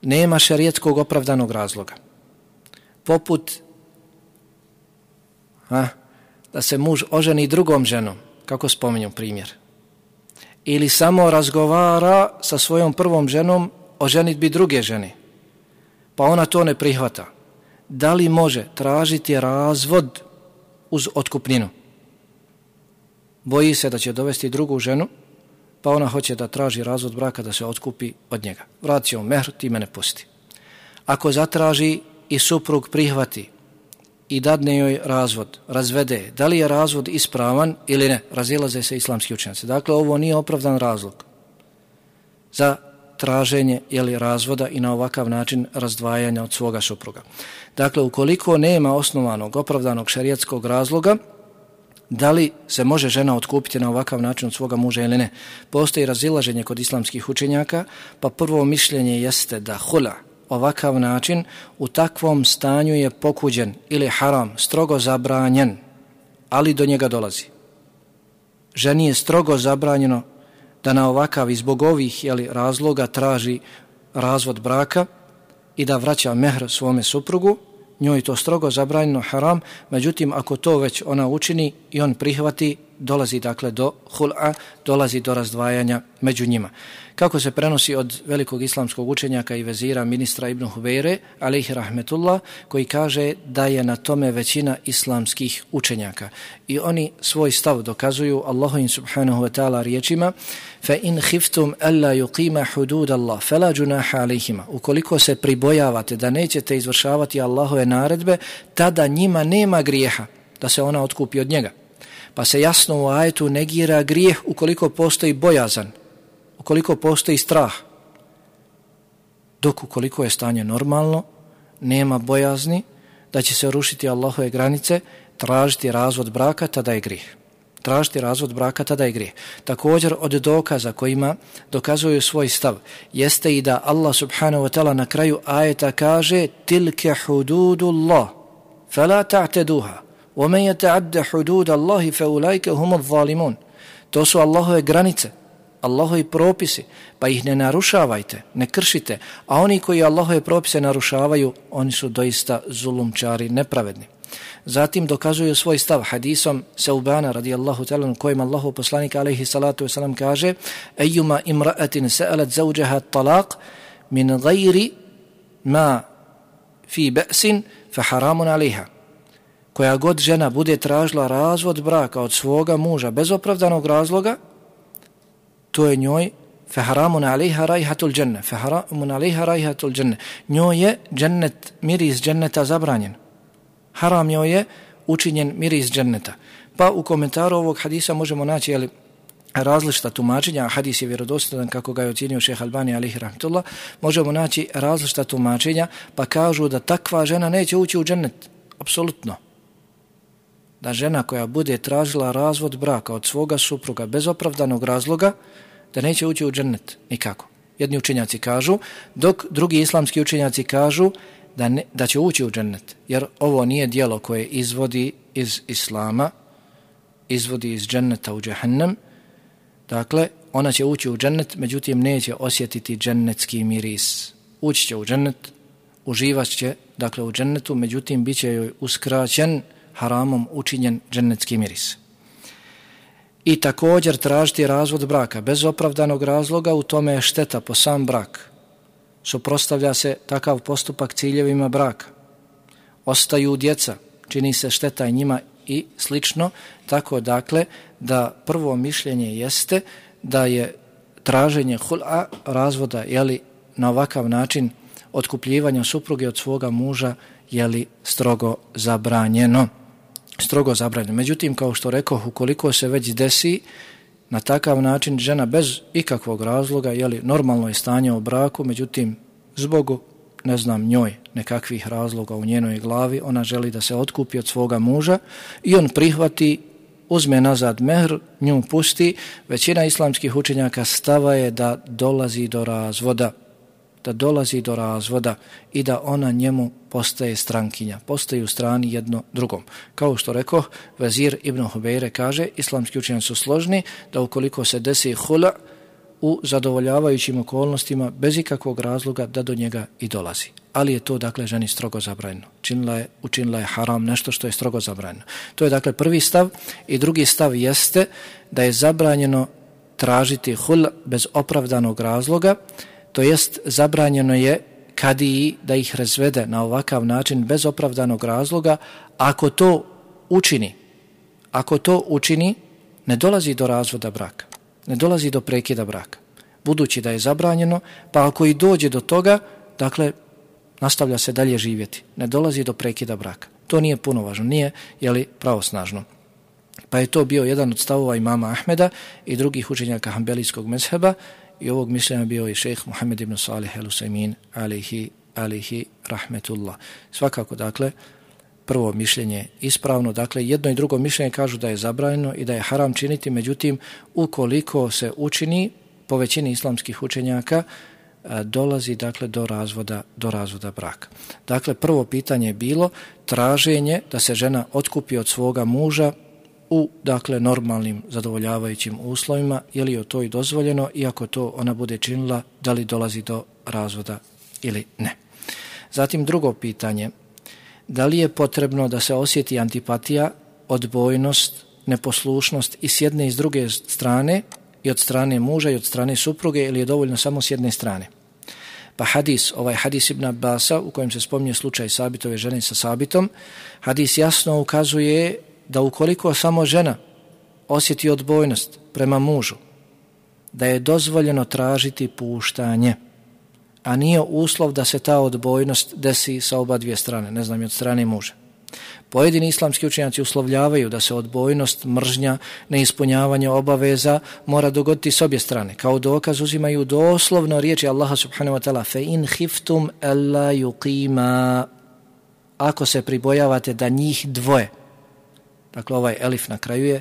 Speaker 1: Nema šarijetskog opravdanog razloga. Poput a, da se muž oženi drugom ženom, kako spominju primjer. Ili samo razgovara sa svojom prvom ženom o ženitbi druge žene, pa ona to ne prihvata. Da li može tražiti razvod uz otkupninu? Boji se da će dovesti drugu ženu, pa ona hoće da traži razvod braka da se otkupi od njega. Vrati će mehr, ti mene pusti. Ako zatraži i suprug prihvati i dadne joj razvod, razvede, da li je razvod ispravan ili ne, razilaze se islamski učenjaci. Dakle, ovo nije opravdan razlog za traženje ili razvoda i na ovakav način razdvajanja od svoga supruga. Dakle, ukoliko nema osnovanog, opravdanog šarijetskog razloga, da li se može žena otkupiti na ovakav način od svoga muža ili ne. Postoji razilaženje kod islamskih učenjaka, pa prvo mišljenje jeste da hula ovakav način u takvom stanju je pokuđen ili haram, strogo zabranjen, ali do njega dolazi. Ženi je strogo zabranjeno da na ovakav izbog ovih jeli, razloga traži razvod braka i da vraća mehr svome suprugu, njoj to strogo zabranjeno haram, međutim ako to već ona učini i on prihvati, dolazi dakle do hul'a, dolazi do razdvajanja među njima. Kako se prenosi od velikog islamskog učenjaka i vezira ministra Ibn Hubeire, alaihi rahmetullah, koji kaže da je na tome većina islamskih učenjaka. I oni svoj stav dokazuju Allahovim subhanahu wa ta'ala riječima fa in khiftum alla yuqima hudud Allah fala junaha alayhima ukoliko se pribojavate da nećete izvršavati Allahove naredbe tada njima nema grijeha da se ona otkupi od njega pa se jasno u ajetu negira grijeh ukoliko postoji bojazan ukoliko postoji strah. Dok ukoliko je stanje normalno nema bojazni da će se rušiti Allahove granice tražiti razvod braka tada je grijeh. Tražiti razvod braka, tada je grijeh. Također od dokaza kojima dokazuju svoj stav jeste i da Allah subhanahu wa ta'ala na kraju ajeta kaže tilke hududu Allah fela ta'teduha wa men yata'adda hudud Allahi fa ulaika. To su Allahove granice, Allahovi propisi, pa ih ne narušavajte, ne kršite, a oni koji Allahove propise narušavaju, oni su doista zulumčari, nepravedni. Zatim dokazuju svoj stav hadisom Seubana radijallahu ta'ala kojim Allahu poslanik alaihi salatu wasalam kaže Ejuma imra'atin sa'alat zawđaha talaq min gajri ma fi ba'sin fa haramun alaiha. Koja god žena bude tražila razvod braka od svoga muža bez opravdanog razloga, to je njoj feharamun alaiha rajhatul dženne. feharamun alaiha rajhatul dženne. Njoj je džennet, miris dženneta zabranjen haram njoj je učinjen miris dženneta. Pa u komentaru ovog hadisa možemo naći jeli, različita tumačenja, a hadis je vjerodostotan kako ga je ocjenio šeha Albani alihi rahmetullah, možemo naći različita tumačenja pa kažu da takva žena neće ući u džennet. Apsolutno. Da žena koja bude tražila razvod braka od svoga supruga bez opravdanog razloga, da neće ući u džennet. Nikako. Jedni učenjaci kažu, dok drugi islamski učenjaci kažu da, ne, da će ući u džennet, jer ovo nije dijelo koje izvodi iz islama, izvodi iz dženneta u džehennem, dakle, ona će ući u džennet, međutim, neće osjetiti džennetski miris. Ući će u džennet, uživat će, dakle, u džennetu, međutim, bit će joj uskraćen haramom učinjen džennetski miris. I također tražiti razvod braka bez opravdanog razloga, u tome je šteta po sam brak, suprostavlja se takav postupak ciljevima braka. Ostaju djeca, čini se šteta i njima i slično, tako dakle da prvo mišljenje jeste da je traženje hul'a razvoda jeli, na ovakav način otkupljivanja supruge od svoga muža jeli, strogo zabranjeno. Strogo zabranjeno. Međutim, kao što rekao, ukoliko se već desi na takav način žena bez ikakvog razloga, jeli, normalno je stanje u braku, međutim, zbog, ne znam, njoj nekakvih razloga u njenoj glavi, ona želi da se otkupi od svoga muža i on prihvati, uzme nazad mehr, nju pusti, većina islamskih učenjaka stava je da dolazi do razvoda, da dolazi do razvoda i da ona njemu postaje strankinja, postaje u strani jedno drugom. Kao što rekao, Vezir Ibn Hubeire kaže, islamski učenjaci su složni, da ukoliko se desi hula u zadovoljavajućim okolnostima, bez ikakvog razloga da do njega i dolazi. Ali je to, dakle, ženi strogo zabranjeno. Činila je, učinila je haram nešto što je strogo zabranjeno. To je, dakle, prvi stav. I drugi stav jeste da je zabranjeno tražiti hul bez opravdanog razloga, to jest zabranjeno je kadiji da ih razvede na ovakav način bez opravdanog razloga, ako to učini, ako to učini, ne dolazi do razvoda braka, ne dolazi do prekida braka. Budući da je zabranjeno, pa ako i dođe do toga, dakle, nastavlja se dalje živjeti, ne dolazi do prekida braka. To nije puno važno, nije, jeli, pravosnažno. Pa je to bio jedan od stavova imama Ahmeda i drugih učenjaka Hanbelijskog mezheba, i ovog mišljenja bio i šejh Muhammed ibn Salih al-Usaymin alihi, alihi rahmetullah. Svakako, dakle, prvo mišljenje ispravno, dakle, jedno i drugo mišljenje kažu da je zabranjeno i da je haram činiti, međutim, ukoliko se učini, po većini islamskih učenjaka, dolazi dakle do razvoda do razvoda braka. Dakle prvo pitanje je bilo traženje da se žena otkupi od svoga muža u dakle normalnim zadovoljavajućim uslovima je li to i dozvoljeno iako to ona bude činila da li dolazi do razvoda ili ne. Zatim drugo pitanje da li je potrebno da se osjeti antipatija, odbojnost neposlušnost i s jedne i s druge strane, i od strane muža i od strane supruge, ili je dovoljno samo s jedne strane. Pa hadis, ovaj hadis Ibn Abbasa, u kojem se spominje slučaj Sabitove žene sa Sabitom, hadis jasno ukazuje da ukoliko samo žena osjeti odbojnost prema mužu, da je dozvoljeno tražiti puštanje, a nije uslov da se ta odbojnost desi sa oba dvije strane, ne znam, od strane muža. Pojedini islamski učenjaci uslovljavaju da se odbojnost, mržnja, neispunjavanje obaveza mora dogoditi s obje strane. Kao dokaz uzimaju doslovno riječi Allaha subhanahu wa ta'ala fe in hiftum alla yuqima ako se pribojavate da njih dvoje dakle ovaj elif na kraju je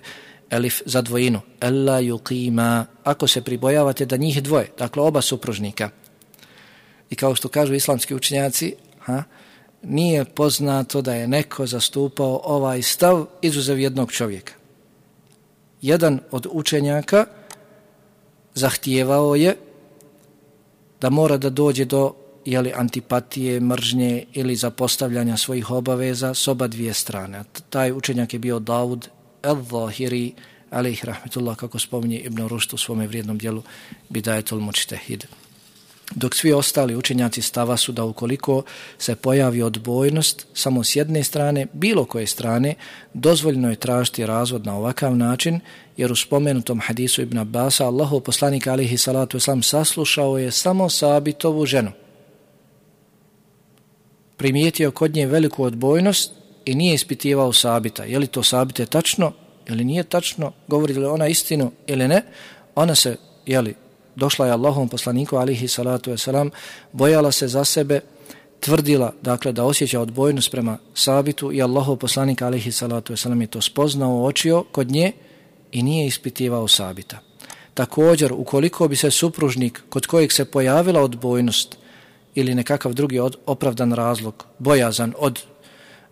Speaker 1: elif za dvojinu Ella yuqima ako se pribojavate da njih dvoje dakle oba supružnika i kao što kažu islamski učenjaci ha, nije poznato da je neko zastupao ovaj stav izuzev jednog čovjeka. Jedan od učenjaka zahtijevao je da mora da dođe do jeli, antipatije, mržnje ili zapostavljanja svojih obaveza s oba dvije strane. Taj učenjak je bio Daud el-Zahiri, alaih rahmetullah, kako spominje Ibn Rušt u svome vrijednom dijelu Bidajetul Mučtehid. dok svi ostali učenjaci stava su da ukoliko se pojavi odbojnost samo s jedne strane, bilo koje strane, dozvoljno je tražiti razvod na ovakav način, jer u spomenutom hadisu Ibn Abbasa Allahu poslanik alihi salatu islam saslušao je samo sabitovu ženu. Primijetio kod nje veliku odbojnost i nije ispitivao sabita. Je li to sabite tačno ili nije tačno, govori li ona istinu ili ne, ona se, jeli, došla je Allahom poslaniku alihi salatu wasalam, bojala se za sebe, tvrdila dakle da osjeća odbojnost prema sabitu i Allahov poslanik alihi salatu wasalam je to spoznao, očio kod nje i nije ispitivao sabita. Također, ukoliko bi se supružnik kod kojeg se pojavila odbojnost ili nekakav drugi od, opravdan razlog, bojazan od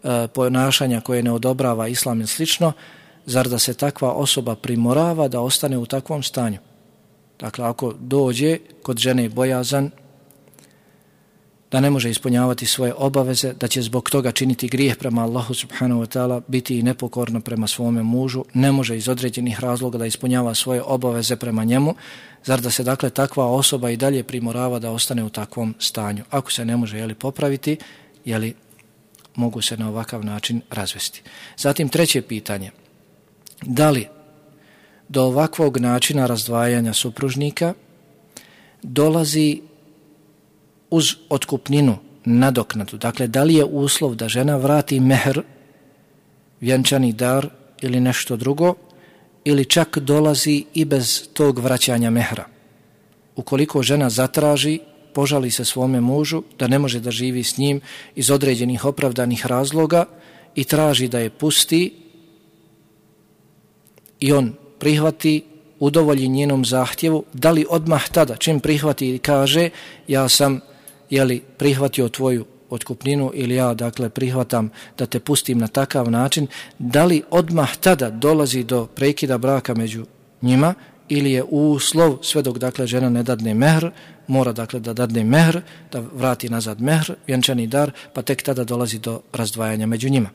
Speaker 1: e, ponašanja koje ne odobrava islam i slično, zar da se takva osoba primorava da ostane u takvom stanju? Dakle, ako dođe kod žene bojazan da ne može ispunjavati svoje obaveze, da će zbog toga činiti grijeh prema Allahu subhanahu wa ta'ala, biti i nepokorno prema svome mužu, ne može iz određenih razloga da ispunjava svoje obaveze prema njemu, zar da se dakle takva osoba i dalje primorava da ostane u takvom stanju? Ako se ne može jeli, popraviti, jeli, mogu se na ovakav način razvesti. Zatim treće pitanje. Da li do ovakvog načina razdvajanja supružnika dolazi uz otkupninu nadoknadu. Dakle, da li je uslov da žena vrati mehr, vjenčani dar ili nešto drugo, ili čak dolazi i bez tog vraćanja mehra. Ukoliko žena zatraži, požali se svome mužu da ne može da živi s njim iz određenih opravdanih razloga i traži da je pusti i on prihvati udovolji njenom zahtjevu, da li odmah tada, čim prihvati i kaže, ja sam jeli, prihvatio tvoju otkupninu ili ja dakle prihvatam da te pustim na takav način, da li odmah tada dolazi do prekida braka među njima ili je uslov sve dok dakle žena ne dadne mehr, mora dakle da dadne mehr, da vrati nazad mehr, vjenčani dar, pa tek tada dolazi do razdvajanja među njima.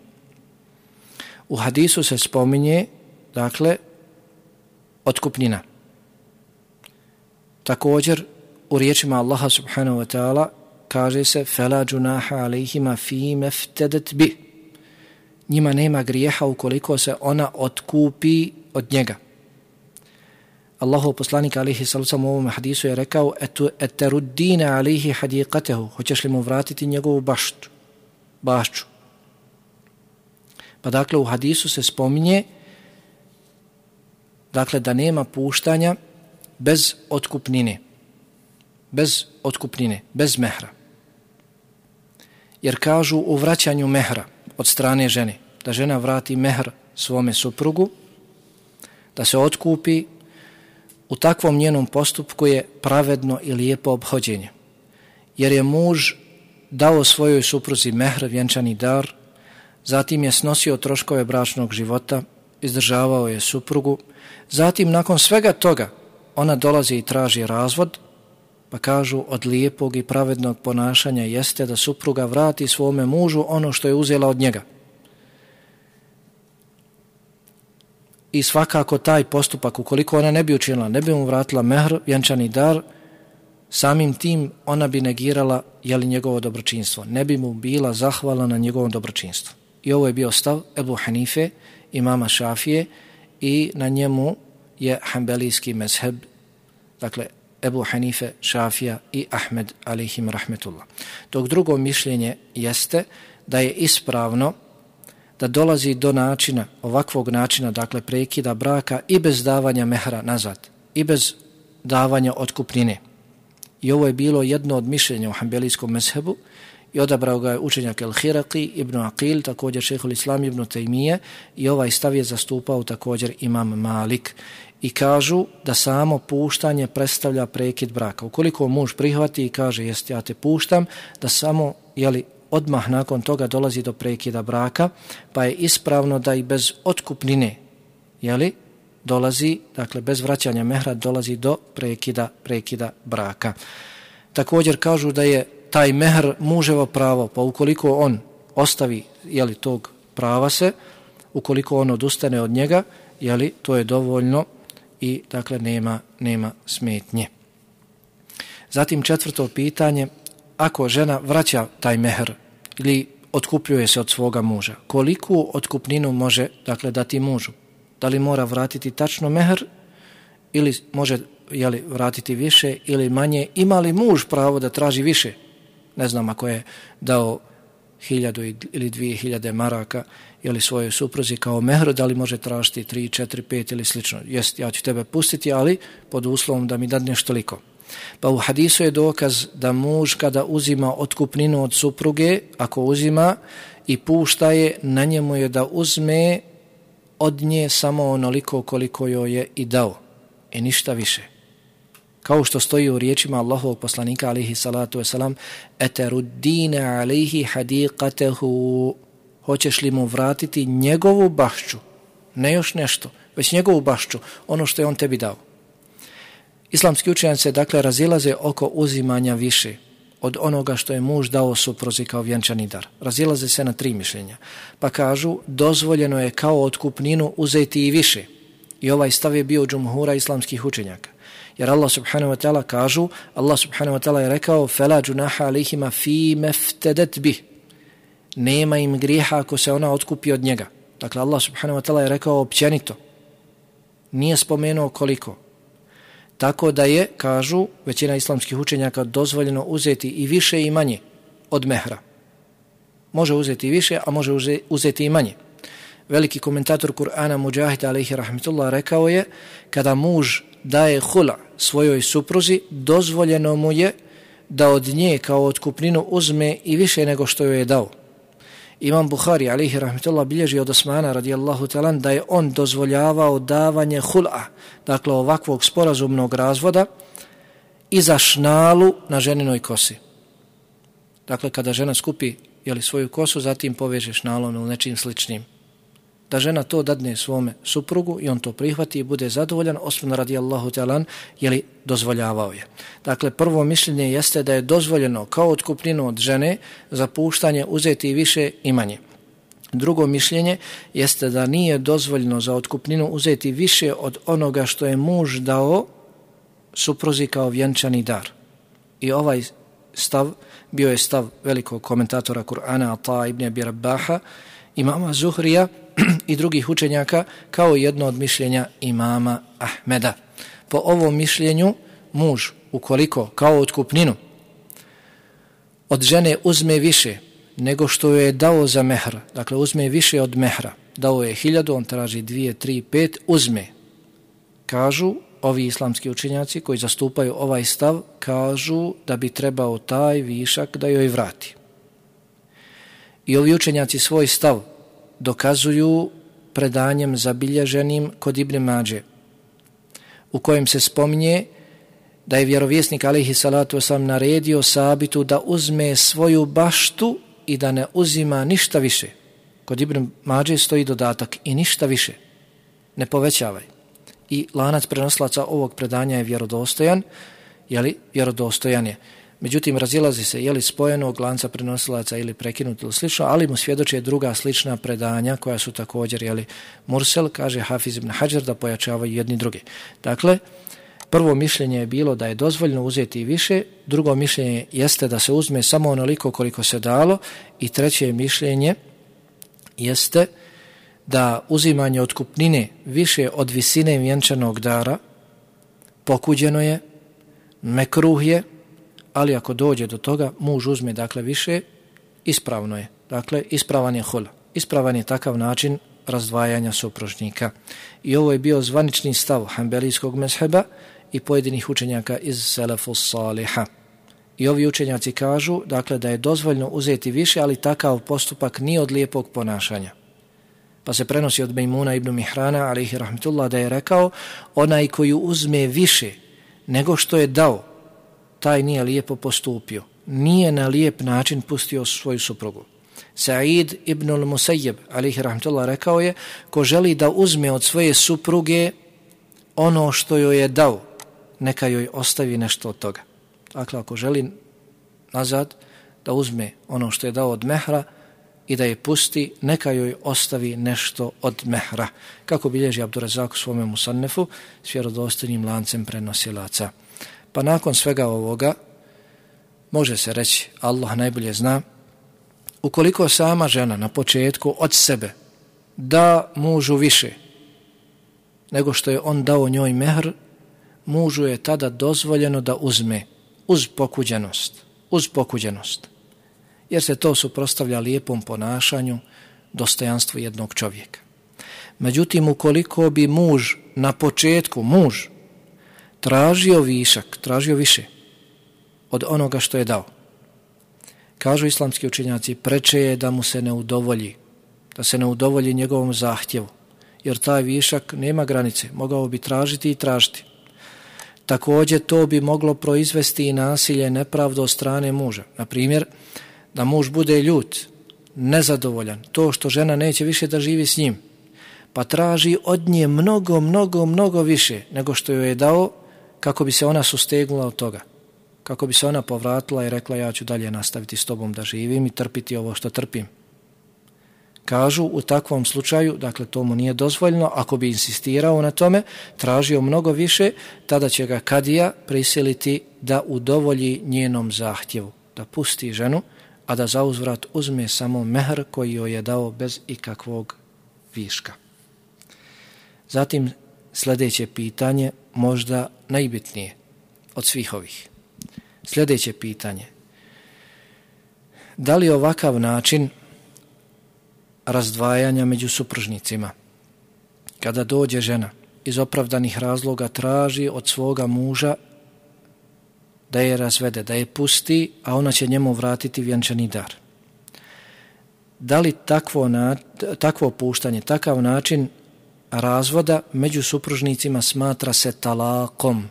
Speaker 1: U hadisu se spominje, dakle, otkupnina. Također, u riječima Allaha subhanahu wa ta'ala kaže se fela junaha alehima fi maftadat bi. Njima nema grijeha ukoliko se ona otkupi od njega. Allahu poslanik alejhi sallallahu alejhi ve hadisu je rekao etu etruddin alihi hadiqatahu. Hoćeš li mu vratiti njegovu baštu bašću? Pa dakle u hadisu se spominje dakle da nema puštanja bez otkupnine bez otkupnine bez mehra jer kažu u vraćanju mehra od strane žene da žena vrati mehr svome suprugu da se otkupi u takvom njenom postupku je pravedno i lijepo obhođenje. Jer je muž dao svojoj supruzi mehr vjenčani dar zatim je snosio troškove bračnog života izdržavao je suprugu Zatim, nakon svega toga, ona dolazi i traži razvod, pa kažu od lijepog i pravednog ponašanja jeste da supruga vrati svome mužu ono što je uzela od njega. i svakako taj postupak, ukoliko ona ne bi učinila, ne bi mu vratila mehr, vjenčani dar, samim tim ona bi negirala jeli njegovo dobročinstvo. Ne bi mu bila zahvala na njegovom dobročinstvu. I ovo je bio stav Ebu Hanife, imama Šafije i na njemu je hambelijski mezheb, dakle Ebu Hanife, Šafija i Ahmed alihim rahmetullah. Dok drugo mišljenje jeste da je ispravno da dolazi do načina, ovakvog načina, dakle prekida braka i bez davanja mehra nazad, i bez davanja otkupnine. I ovo je bilo jedno od mišljenja u hambelijskom mezhebu i odabrao ga je učenjak El Hiraki, Ibn Aqil, također šehol Islam Ibn Taymiye i ovaj stav je zastupao također Imam Malik i kažu da samo puštanje predstavlja prekid braka. Ukoliko muž prihvati i kaže jest ja te puštam, da samo jeli, odmah nakon toga dolazi do prekida braka, pa je ispravno da i bez otkupnine jeli, dolazi, dakle bez vraćanja mehra dolazi do prekida, prekida braka. Također kažu da je taj mehr muževo pravo, pa ukoliko on ostavi jeli, tog prava se, ukoliko on odustane od njega, jeli, to je dovoljno i dakle nema nema smetnje. Zatim četvrto pitanje, ako žena vraća taj mehr ili otkupljuje se od svoga muža, koliku otkupninu može dakle dati mužu? Da li mora vratiti tačno mehr ili može jeli, vratiti više ili manje? Ima li muž pravo da traži više? Ne znam ako je dao hiljadu ili dvije hiljade maraka ili svojoj supruzi kao mehr, da li može tražiti tri, četiri, pet ili slično. Jest, ja ću tebe pustiti, ali pod uslovom da mi dadneš toliko. Pa u hadisu je dokaz da muž kada uzima otkupninu od supruge, ako uzima i pušta je, na njemu je da uzme od nje samo onoliko koliko joj je i dao. I ništa više kao što stoji u riječima Allahovog poslanika alihi salatu wasalam eteruddine alihi hadiqatehu hoćeš li mu vratiti njegovu bašću ne još nešto, već njegovu bašću ono što je on tebi dao islamski učenjaci se dakle razilaze oko uzimanja više od onoga što je muž dao suprozi kao vjenčani dar. Razilaze se na tri mišljenja. Pa kažu, dozvoljeno je kao otkupninu uzeti i više. I ovaj stav je bio džumhura islamskih učenjaka. Jer Allah subhanahu wa ta'ala kažu, Allah subhanahu wa ta'ala je rekao, فَلَا جُنَحَ عَلِهِمَا فِي مَفْتَدَتْ بِهِ Nema im grijeha ako se ona otkupi od njega. Dakle, Allah subhanahu wa ta'ala je rekao općenito. Nije spomenuo koliko. Tako da je, kažu, većina islamskih učenjaka dozvoljeno uzeti i više i manje od mehra. Može uzeti i više, a može uzeti i manje. Veliki komentator Kur'ana Mujahid alaihi rahmetullah rekao je, kada muž daje hula svojoj supruzi, dozvoljeno mu je da od nje kao otkupninu uzme i više nego što joj je dao. Imam Bukhari, alihi rahmetullah, bilježi od Osmana radijallahu talan da je on dozvoljavao davanje hula, dakle ovakvog sporazumnog razvoda, i za šnalu na ženinoj kosi. Dakle, kada žena skupi jeli, svoju kosu, zatim poveže šnalom ili nečim sličnim da žena to dadne svome suprugu i on to prihvati i bude zadovoljan, osnovno radi Allahu talan, jeli dozvoljavao je. Dakle, prvo mišljenje jeste da je dozvoljeno kao otkupninu od žene za puštanje uzeti više i manje. Drugo mišljenje jeste da nije dozvoljeno za otkupninu uzeti više od onoga što je muž dao supruzi kao vjenčani dar. I ovaj stav bio je stav velikog komentatora Kur'ana Ata ibn Abi Rabbaha, imama Zuhrija, i drugih učenjaka kao jedno od mišljenja imama Ahmeda. Po ovom mišljenju muž ukoliko kao otkupninu od žene uzme više nego što je dao za mehr, dakle uzme više od mehra, dao je hiljadu, on traži dvije, tri, pet, uzme. Kažu ovi islamski učenjaci koji zastupaju ovaj stav, kažu da bi trebao taj višak da joj vrati. I ovi učenjaci svoj stav dokazuju predanjem zabilježenim kod Ibn Mađe, u kojem se spominje da je vjerovjesnik alihi salatu osam naredio sabitu da uzme svoju baštu i da ne uzima ništa više. Kod Ibn Mađe stoji dodatak i ništa više. Ne povećavaj. I lanac prenoslaca ovog predanja je vjerodostojan, jeli vjerodostojan je. Međutim, razilazi se je li spojeno lanca prenosilaca ili prekinuto ili slično, ali mu svjedoče druga slična predanja koja su također, jeli, Mursel, kaže Hafiz ibn Hajar, da pojačavaju jedni drugi. Dakle, prvo mišljenje je bilo da je dozvoljno uzeti više, drugo mišljenje jeste da se uzme samo onoliko koliko se dalo i treće mišljenje jeste da uzimanje otkupnine više od visine vjenčanog dara pokuđeno je, mekruh je, ali ako dođe do toga, muž uzme dakle više, ispravno je. Dakle, ispravan je hul. Ispravan je takav način razdvajanja supružnika. I ovo je bio zvanični stav hanbelijskog mezheba i pojedinih učenjaka iz Selefu Saliha. I ovi učenjaci kažu dakle da je dozvoljno uzeti više, ali takav postupak nije od lijepog ponašanja. Pa se prenosi od Bejmuna ibn Mihrana, alihi rahmetullah, da je rekao onaj koji uzme više nego što je dao, taj nije lijepo postupio. Nije na lijep način pustio svoju suprugu. Sa'id ibn al-Musayyib, alihi rahmetullah, rekao je, ko želi da uzme od svoje supruge ono što joj je dao, neka joj ostavi nešto od toga. Dakle, ako želi nazad da uzme ono što je dao od mehra i da je pusti, neka joj ostavi nešto od mehra. Kako bilježi Abdurazak u svome musannefu s vjerodostojnim lancem prenosilaca. Pa nakon svega ovoga, može se reći, Allah najbolje zna, ukoliko sama žena na početku od sebe da mužu više nego što je on dao njoj mehr, mužu je tada dozvoljeno da uzme uz pokuđenost, uz pokuđenost, jer se to suprostavlja lijepom ponašanju, dostojanstvu jednog čovjeka. Međutim, ukoliko bi muž na početku, muž, tražio višak, tražio više od onoga što je dao, kažu islamski učenjaci, preče je da mu se ne udovolji, da se ne udovolji njegovom zahtjevu, jer taj višak nema granice, mogao bi tražiti i tražiti. Također to bi moglo proizvesti i nasilje nepravdo od strane muža. Na primjer, da muž bude ljut, nezadovoljan, to što žena neće više da živi s njim, pa traži od nje mnogo, mnogo, mnogo više nego što joj je dao kako bi se ona sustegnula od toga. Kako bi se ona povratila i rekla ja ću dalje nastaviti s tobom da živim i trpiti ovo što trpim. Kažu u takvom slučaju, dakle to mu nije dozvoljno, ako bi insistirao na tome, tražio mnogo više, tada će ga kadija prisiliti da udovolji njenom zahtjevu, da pusti ženu, a da za uzvrat uzme samo mehr koji joj je dao bez ikakvog viška. Zatim sljedeće pitanje, možda najbitnije od svih ovih. Sljedeće pitanje. Da li ovakav način razdvajanja među supružnicima. Kada dođe žena iz opravdanih razloga traži od svoga muža da je razvede, da je pusti, a ona će njemu vratiti vjenčani dar. Da li takvo, na, takvo puštanje, takav način razvoda među supružnicima smatra se talakom,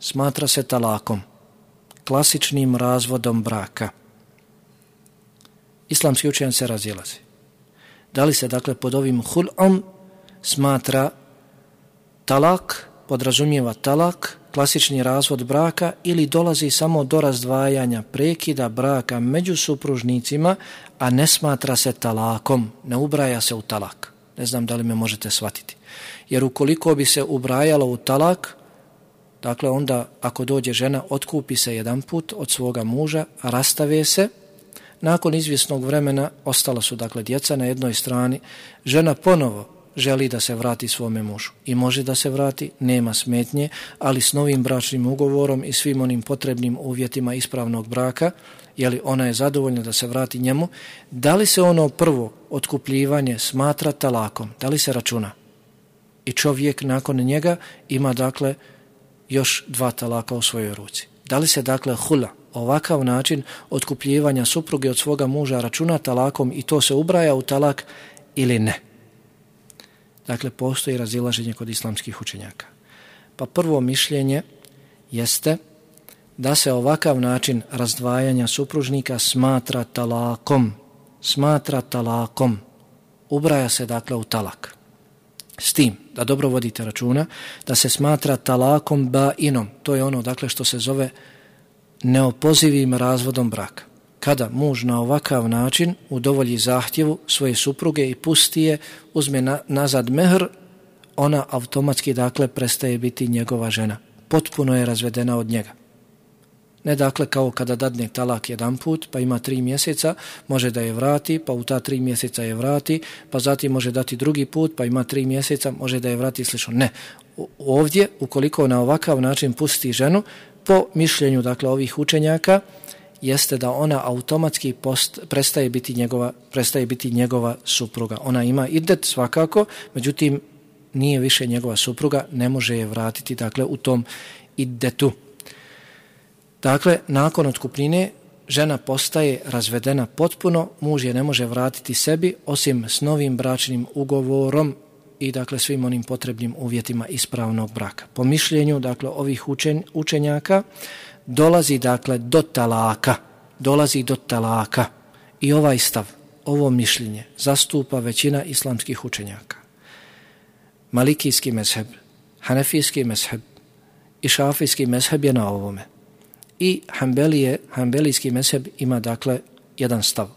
Speaker 1: smatra se talakom, klasičnim razvodom braka. Islamski učenje se razilazi. Da li se dakle pod ovim hul'om smatra talak, podrazumijeva talak, klasični razvod braka ili dolazi samo do razdvajanja prekida braka među supružnicima, a ne smatra se talakom, ne ubraja se u talak. Ne znam da li me možete shvatiti. Jer ukoliko bi se ubrajalo u talak, dakle onda ako dođe žena, otkupi se jedan put od svoga muža, rastave se, Nakon izvjesnog vremena ostala su dakle djeca na jednoj strani. Žena ponovo želi da se vrati svome mužu i može da se vrati, nema smetnje, ali s novim bračnim ugovorom i svim onim potrebnim uvjetima ispravnog braka, jeli ona je zadovoljna da se vrati njemu, da li se ono prvo otkupljivanje smatra talakom, da li se računa? I čovjek nakon njega ima dakle još dva talaka u svojoj ruci. Da li se dakle hula, ovakav način otkupljivanja supruge od svoga muža računa talakom i to se ubraja u talak ili ne. Dakle, postoji razilaženje kod islamskih učenjaka. Pa prvo mišljenje jeste da se ovakav način razdvajanja supružnika smatra talakom. Smatra talakom. Ubraja se dakle u talak. S tim, da dobro vodite računa, da se smatra talakom ba inom. To je ono dakle što se zove neopozivim razvodom braka. Kada muž na ovakav način udovolji zahtjevu svoje supruge i pusti je, uzme na, nazad mehr, ona automatski dakle prestaje biti njegova žena. Potpuno je razvedena od njega. Ne dakle kao kada dadne talak jedan put, pa ima tri mjeseca, može da je vrati, pa u ta tri mjeseca je vrati, pa zatim može dati drugi put, pa ima tri mjeseca, može da je vrati slično. Ne, ovdje, ukoliko na ovakav način pusti ženu, po mišljenju dakle ovih učenjaka, jeste da ona automatski post, prestaje biti njegova prestaje biti njegova supruga. Ona ima idet svakako, međutim nije više njegova supruga, ne može je vratiti dakle u tom idetu. Dakle, nakon otkupnine žena postaje razvedena potpuno, muž je ne može vratiti sebi osim s novim bračnim ugovorom i dakle svim onim potrebnim uvjetima ispravnog braka. Po mišljenju dakle ovih učen, učenjaka dolazi dakle do talaka, dolazi do talaka i ovaj stav, ovo mišljenje zastupa većina islamskih učenjaka. Malikijski mezheb, Hanefijski mezheb i Šafijski mezheb je na ovome i Hanbelije, Hanbelijski meseb ima dakle jedan stav.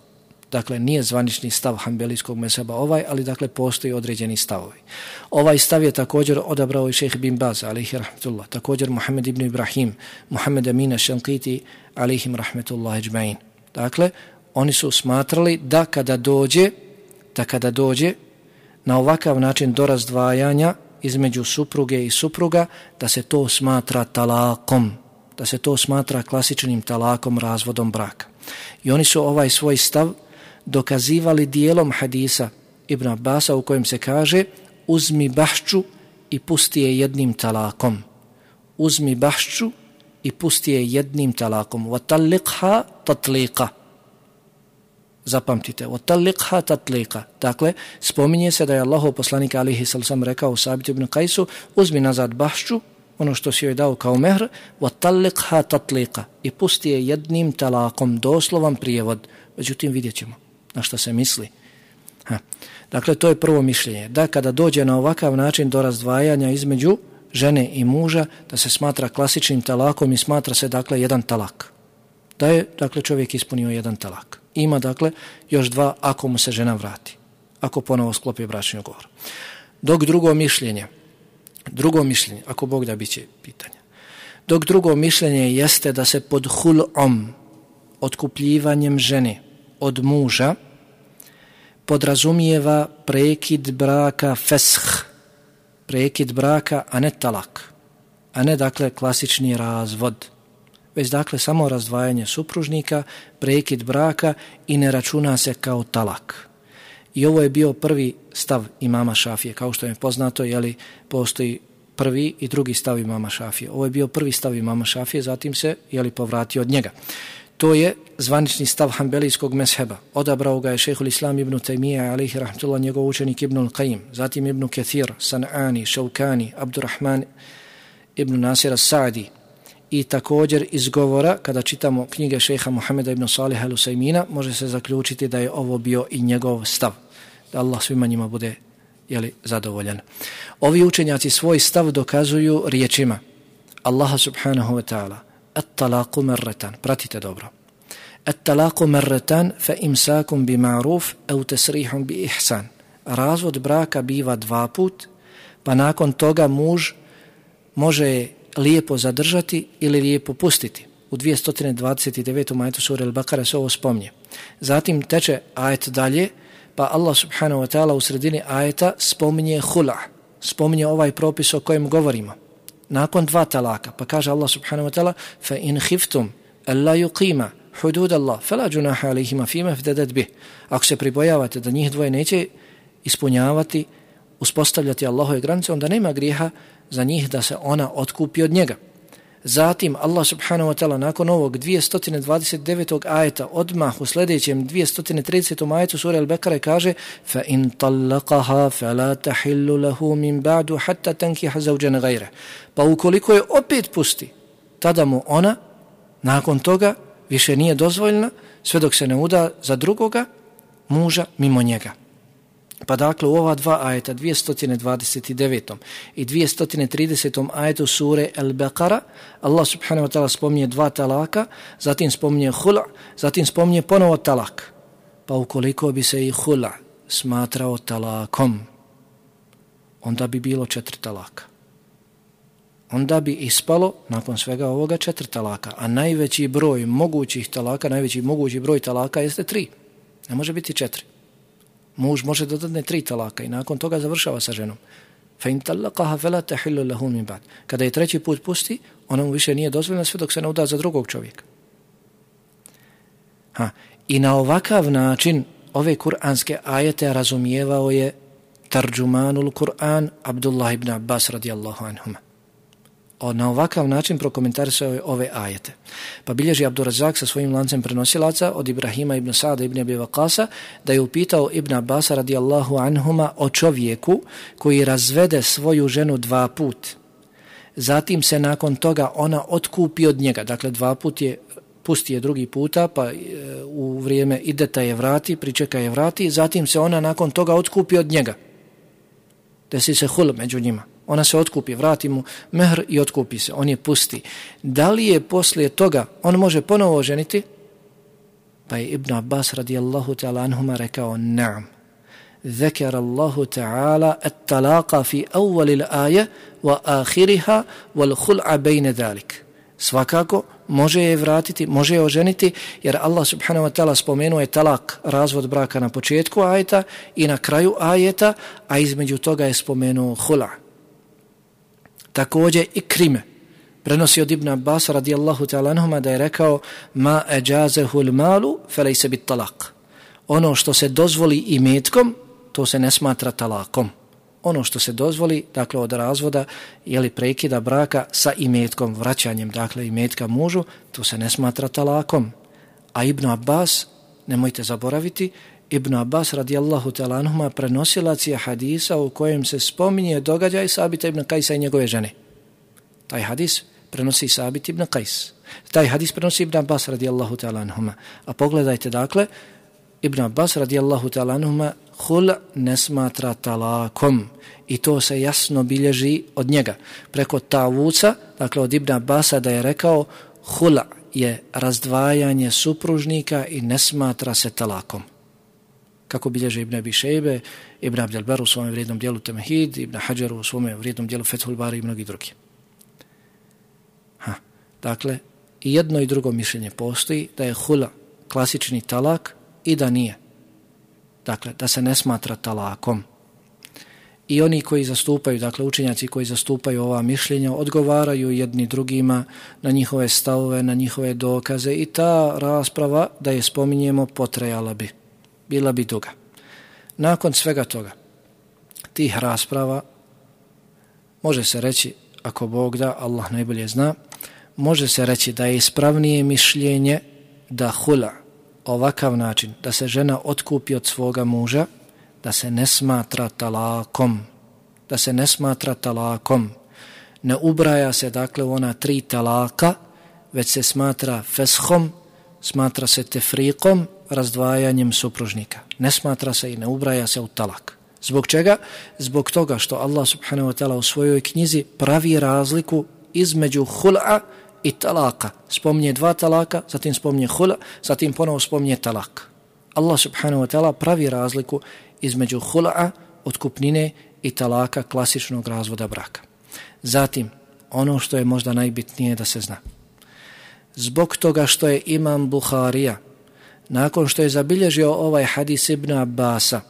Speaker 1: Dakle, nije zvanični stav Hanbelijskog meseba ovaj, ali dakle postoji određeni stavovi. Ovaj stav je također odabrao i šeheh bin Baz, alihi rahmetullah, također Muhammed ibn Ibrahim, Muhammed Amina Šankiti, alihim rahmetullah ijma'in. Dakle, oni su smatrali da kada dođe, da kada dođe na ovakav način do razdvajanja između supruge i supruga, da se to smatra talakom, da se to smatra klasičnim talakom razvodom braka. I oni su ovaj svoj stav dokazivali dijelom hadisa Ibn Abbasa u kojem se kaže uzmi bašću i pusti je jednim talakom. Uzmi bašću i pusti je jednim talakom. Vatalliqha tatliqa. Zapamtite. Vatalliqha tatliqa. Dakle, spominje se da je Allah poslanik alihi sallam rekao u sabitu ibn Kajsu uzmi nazad bašću ono što si joj dao kao mehr, wa talliqha tatliqa i pusti je jednim talakom, doslovan prijevod. Međutim, vidjet ćemo na što se misli. Ha. Dakle, to je prvo mišljenje. Da kada dođe na ovakav način do razdvajanja između žene i muža, da se smatra klasičnim talakom i smatra se, dakle, jedan talak. Da je, dakle, čovjek ispunio jedan talak. Ima, dakle, još dva ako mu se žena vrati. Ako ponovo sklopi bračni ugovor. Dok drugo mišljenje, Drugo mišljenje, ako Bog da biće pitanja. Dok drugo mišljenje jeste da se pod hulom, otkupljivanjem žene od muža, podrazumijeva prekid braka fesh, prekid braka, a ne talak, a ne dakle klasični razvod, već dakle samo razdvajanje supružnika, prekid braka i ne računa se kao talak. I ovo je bio prvi stav imama Šafije, kao što je poznato, jeli postoji prvi i drugi stav imama Šafije. Ovo je bio prvi stav imama Šafije, zatim se jeli povratio od njega. To je zvanični stav Hanbelijskog mesheba. Odabrao ga je šehhul Islam ibn Taymiye, alihi rahmatullah, njegov učenik ibn Al-Qaim, zatim ibn Kathir, San'ani, Šaukani, Abdurrahman ibn Nasir Sa'di. I također iz govora, kada čitamo knjige šeha Muhammeda ibn Salih al-Usaymina, može se zaključiti da je ovo bio i njegov stav da Allah svima njima bude jeli, zadovoljan. Ovi učenjaci svoj stav dokazuju riječima Allaha subhanahu wa ta'ala At-talaku merretan, pratite dobro. At-talaku merretan fa imsakum bi ma'ruf au tesrihum bi ihsan. Razvod braka biva dva put, pa nakon toga muž može lijepo zadržati ili lijepo pustiti. U 229. majetu sura Al-Bakara se ovo spomnje. Zatim teče ajet dalje, pa Allah subhanahu wa ta'ala u sredini ajeta spominje hula, spominje ovaj propis o kojem govorimo. Nakon dva talaka, pa kaže Allah subhanahu wa ta'ala fa in khiftum alla yuqima hudud Allah, fala junaha alayhima fima fdedet bih. Ako se pribojavate da njih dvoje neće ispunjavati, uspostavljati Allahove granice, onda nema grijeha za njih da se ona otkupi od njega. Zatim Allah subhanahu wa ta'ala nakon ovog 229. ajeta odmah u sljedećem 230. ajetu sura Al-Bekare kaže fa in talaqaha fala tahillu lahu min ba'du hatta tankiha zawjan ghayra. Pa ukoliko je opet pusti, tada mu ona nakon toga više nije dozvoljna sve dok se ne uda za drugoga muža mimo njega. Pa dakle u ova dva ajeta 229. i 230. ajetu sure Al-Baqara Allah subhanahu wa ta'ala spominje dva talaka, zatim spominje hula, zatim spominje ponovo talak. Pa ukoliko bi se i hula smatrao talakom, onda bi bilo četiri talaka. Onda bi ispalo nakon svega ovoga četiri talaka, a najveći broj mogućih talaka, najveći mogući broj talaka jeste tri. Ne može biti četiri muž može da dadne tri talaka i nakon toga završava sa ženom. Fa in talaqaha fala tahillu lahu min ba'd. Kada je treći put pusti, ona mu više nije dozvoljena sve dok se ne uda za drugog čovjeka. Ha. I na ovakav način ove kuranske ajete razumijevao je tarđumanul Kur'an Abdullah ibn Abbas radijallahu anhuma na ovakav način prokomentarisao ove ajete. Pa bilježi Abdurazak sa svojim lancem prenosilaca od Ibrahima ibn Sa'da ibn Abi Waqasa da je upitao Ibn Abbas radijallahu anhuma o čovjeku koji razvede svoju ženu dva put. Zatim se nakon toga ona otkupi od njega. Dakle, dva put je pusti je drugi puta, pa e, u vrijeme ideta je vrati, pričeka je vrati, zatim se ona nakon toga otkupi od njega. Desi se hul među njima Ona se otkupi, vrati mu mehr i otkupi se. On je pusti. Da li je poslije toga on može ponovo ženiti? Pa je Ibn Abbas radijallahu ta'ala anhuma rekao naam. ذكر الله تعالى الطلاق في أول الآية وآخرها والخلع بين ذلك svakako može je vratiti, može je oženiti, jer Allah subhanahu wa ta'ala spomenuo je talak, razvod braka na početku ajeta i na kraju ajeta, a između toga je spomenuo hula, također i krime. Prenosi od Ibn Abbas radijallahu ta'ala anhuma da je rekao ma eđazehu malu felejse bit talak. Ono što se dozvoli i metkom, to se ne smatra talakom. Ono što se dozvoli, dakle od razvoda, ili prekida braka sa imetkom, vraćanjem, dakle imetka mužu, to se ne smatra talakom. A Ibn Abbas, nemojte zaboraviti, Ibn Abbas radijallahu ta'ala anhuma prenosilac je hadisa u kojem se spominje događaj Sabita ibn Kajsa i njegove žene. Taj hadis prenosi Sabit ibn Kajs. Taj hadis prenosi Ibn Abbas radijallahu ta'ala anhuma. A pogledajte dakle, Ibn Abbas radijallahu ta'ala anhuma hul ne smatra talakom. I to se jasno bilježi od njega. Preko tavuca, dakle od Ibn Abbasa da je rekao hula je razdvajanje supružnika i ne smatra se talakom kako bilježe Ibn Abi Šejbe, Ibn Abdelbar u svome vrijednom dijelu Temhid, Ibn Hajar u svome vrijednom dijelu Fethul Bari i mnogi drugi. Ha. Dakle, i jedno i drugo mišljenje postoji da je hula klasični talak i da nije. Dakle, da se ne smatra talakom. I oni koji zastupaju, dakle učenjaci koji zastupaju ova mišljenja, odgovaraju jedni drugima na njihove stavove, na njihove dokaze i ta rasprava, da je spominjemo, potrejala bi bila bi duga. Nakon svega toga, tih rasprava, može se reći, ako Bog da, Allah najbolje zna, može se reći da je ispravnije mišljenje da hula ovakav način, da se žena otkupi od svoga muža, da se ne smatra talakom, da se ne smatra talakom, ne ubraja se dakle u ona tri talaka, već se smatra feshom, smatra se tefrikom razdvajanjem supružnika. Ne smatra se i ne ubraja se u talak. Zbog čega? Zbog toga što Allah subhanahu wa ta'ala u svojoj knjizi pravi razliku između hul'a i talaka. Spomnje dva talaka, zatim spomnje hul'a, zatim ponovo spomnje talak. Allah subhanahu wa ta'ala pravi razliku između hul'a, otkupnine i talaka klasičnog razvoda braka. Zatim, ono što je možda najbitnije da se zna. Zbog toga što je imam Buharija nakon što je zabilježio ovaj hadis Ibn Abbasa,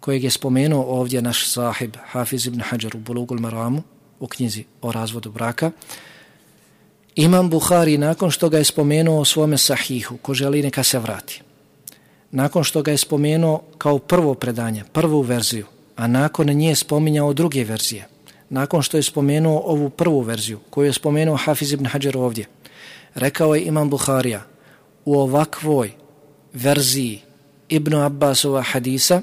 Speaker 1: kojeg je spomenuo ovdje naš sahib Hafiz Ibn Hajar u Bulugul Maramu, u knjizi o razvodu braka, Imam Buhari, nakon što ga je spomenuo o svome sahihu, ko želi neka se vrati, nakon što ga je spomenuo kao prvo predanje, prvu verziju, a nakon nje spominjao druge verzije, nakon što je spomenuo ovu prvu verziju, koju je spomenuo Hafiz Ibn Hajar ovdje, rekao je Imam Buharija, u ovakvoj verziji Ibnu Abbasova hadisa,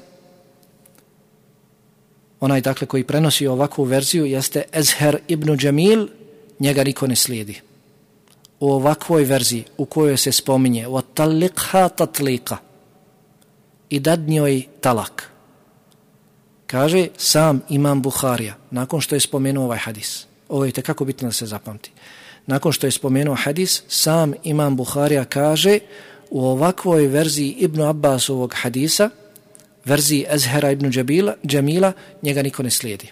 Speaker 1: onaj dakle koji prenosi ovakvu verziju jeste Ezher Ibnu Džamil, njega niko ne slijedi. U ovakvoj verziji u kojoj se spominje وَتَلِقْهَا تَتْلِقَ i dad njoj talak. Kaže sam imam Buharija, nakon što je spomenuo ovaj hadis. Ovo je kako bitno da se zapamti. Nakon što je spomenuo hadis, sam imam Buharija kaže u ovakvoj verziji Ibnu Abbasovog hadisa, verziji Ezhera Ibnu Džabila, Džamila, njega niko ne slijedi.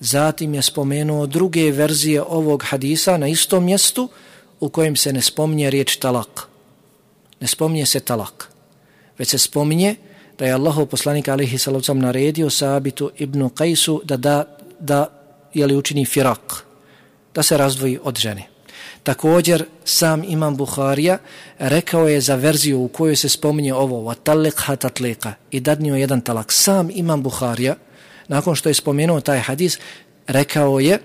Speaker 1: Zatim je spomenuo druge verzije ovog hadisa na istom mjestu u kojem se ne spominje riječ talak. Ne spominje se talak. Već se spominje da je Allahov poslanik alihi salavcam naredio sabitu Ibnu Qajsu da, da, da jeli učini firak, da se razdvoji od žene. Također, sam imam Buharija rekao je za verziju u kojoj se spominje ovo, vatalik hatatlika, i dadnio jedan talak. Sam imam Buharija, nakon što je spomenuo taj hadis, rekao je,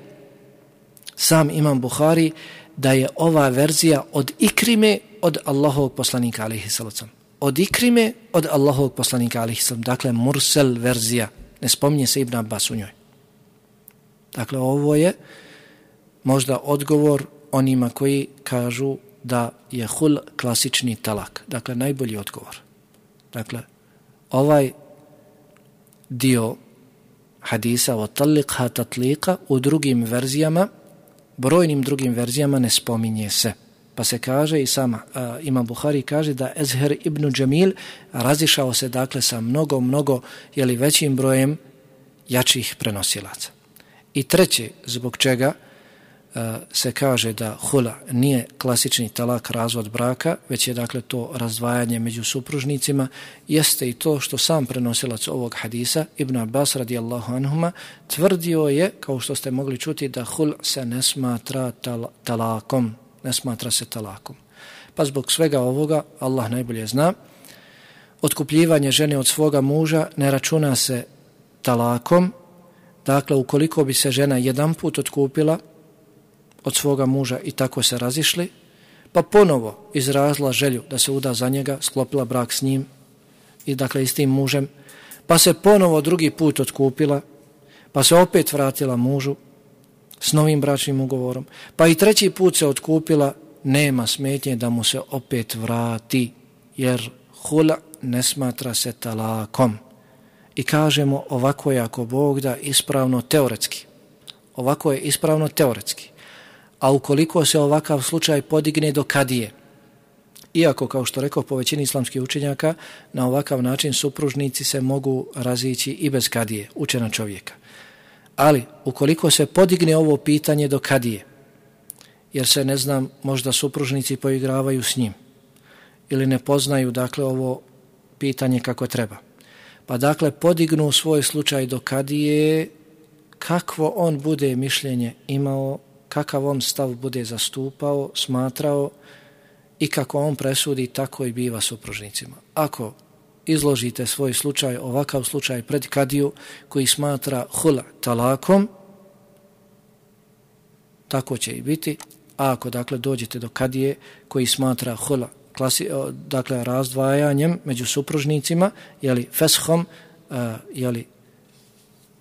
Speaker 1: sam imam Buhari, da je ova verzija od ikrime od Allahovog poslanika, alihi salacom. Od ikrime od Allahovog poslanika, alihi salacom. Dakle, mursel verzija. Ne spominje se Ibn Abbas u njoj. Dakle, ovo je možda odgovor onima koji kažu da je hul klasični talak. Dakle, najbolji odgovor. Dakle, ovaj dio hadisa o talikha tatlika u drugim verzijama, brojnim drugim verzijama ne spominje se. Pa se kaže i sama uh, Imam Buhari kaže da Ezher ibn Džemil razišao se dakle sa mnogo, mnogo jeli većim brojem jačih prenosilaca. I treće, zbog čega Eh, se kaže da hula nije klasični talak razvod braka, već je dakle to razdvajanje među supružnicima, jeste i to što sam prenosilac ovog hadisa, Ibn Abbas radijallahu anhuma, tvrdio je, kao što ste mogli čuti, da hul se ne smatra tal talakom, ne smatra se talakom. Pa zbog svega ovoga, Allah najbolje zna, otkupljivanje žene od svoga muža ne računa se talakom, dakle ukoliko bi se žena jedan put otkupila, od svoga muža i tako se razišli, pa ponovo izrazila želju da se uda za njega, sklopila brak s njim i dakle i s tim mužem, pa se ponovo drugi put otkupila, pa se opet vratila mužu s novim bračnim ugovorom, pa i treći put se otkupila, nema smetnje da mu se opet vrati, jer hula ne smatra se talakom. I kažemo ovako je ako Bog da ispravno teoretski. Ovako je ispravno teoretski a ukoliko se ovakav slučaj podigne do kadije, iako, kao što rekao po većini islamskih učenjaka, na ovakav način supružnici se mogu razići i bez kadije, učena čovjeka. Ali, ukoliko se podigne ovo pitanje do kadije, jer se, ne znam, možda supružnici poigravaju s njim, ili ne poznaju, dakle, ovo pitanje kako treba, pa, dakle, podignu svoj slučaj do kadije, kakvo on bude mišljenje imao kakav on stav bude zastupao, smatrao i kako on presudi, tako i biva supružnicima. Ako izložite svoj slučaj, ovakav slučaj pred kadiju koji smatra hula talakom, tako će i biti. A ako dakle dođete do kadije koji smatra hula klasi, dakle razdvajanjem među supružnicima, jeli feshom, e, jeli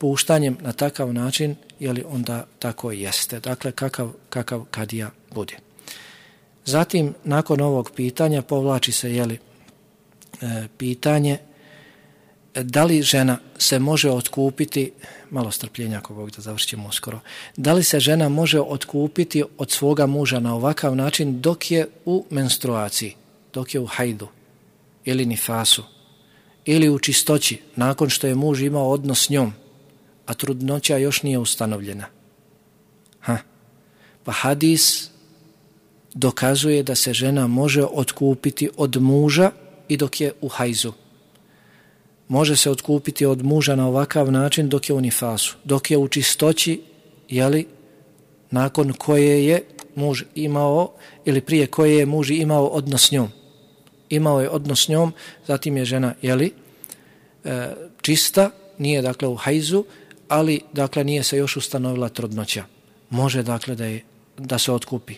Speaker 1: puštanjem na takav način, jeli onda tako jeste. Dakle, kakav, kakav kadija bude. Zatim, nakon ovog pitanja, povlači se, jeli, e, pitanje da li žena se može otkupiti, malo strpljenja ako Bog da završimo uskoro, da li se žena može otkupiti od svoga muža na ovakav način dok je u menstruaciji, dok je u hajdu ili nifasu, ili u čistoći, nakon što je muž imao odnos s njom, a trudnoća još nije ustanovljena. Ha. Pa hadis dokazuje da se žena može otkupiti od muža i dok je u hajzu. Može se otkupiti od muža na ovakav način dok je u nifasu. Dok je u čistoći, jeli, nakon koje je muž imao, ili prije koje je muž imao odnos s njom. Imao je odnos s njom, zatim je žena, jeli, e, čista, nije dakle u hajzu, ali dakle nije se još ustanovila trudnoća. Može dakle da, je, da se otkupi.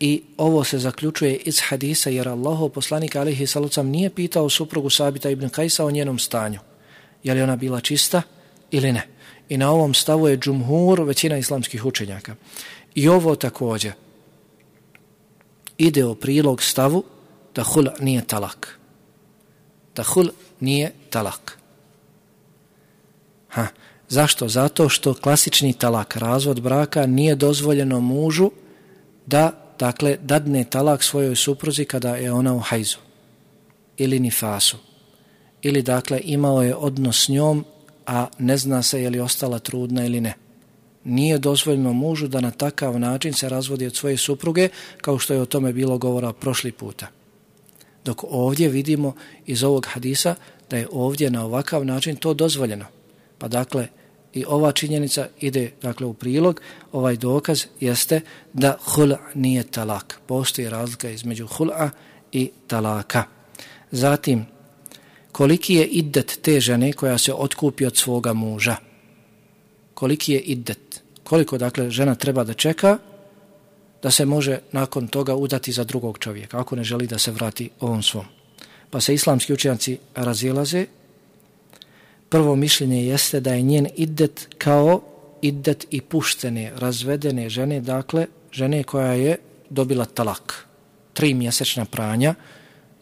Speaker 1: I ovo se zaključuje iz hadisa jer Allah poslanik alihi salucam nije pitao suprugu Sabita ibn Kajsa o njenom stanju. Je li ona bila čista ili ne? I na ovom stavu je džumhur većina islamskih učenjaka. I ovo također ide u prilog stavu da hul nije talak. Da hul nije talak. Ha, zašto? Zato što klasični talak, razvod braka, nije dozvoljeno mužu da, dakle, dadne talak svojoj supruzi kada je ona u hajzu ili nifasu. Ili, dakle, imao je odnos s njom, a ne zna se je li ostala trudna ili ne. Nije dozvoljeno mužu da na takav način se razvodi od svoje supruge, kao što je o tome bilo govora prošli puta. Dok ovdje vidimo iz ovog hadisa da je ovdje na ovakav način to dozvoljeno. Pa dakle, i ova činjenica ide dakle u prilog, ovaj dokaz jeste da hul'a nije talak. Postoji razlika između hul'a i talaka. Zatim, koliki je iddet te žene koja se otkupi od svoga muža? Koliki je iddet? Koliko, dakle, žena treba da čeka da se može nakon toga udati za drugog čovjeka, ako ne želi da se vrati ovom svom. Pa se islamski učenjaci razilaze. Prvo mišljenje jeste da je njen iddet kao iddet i puštene, razvedene žene, dakle, žene koja je dobila talak. Tri mjesečna pranja,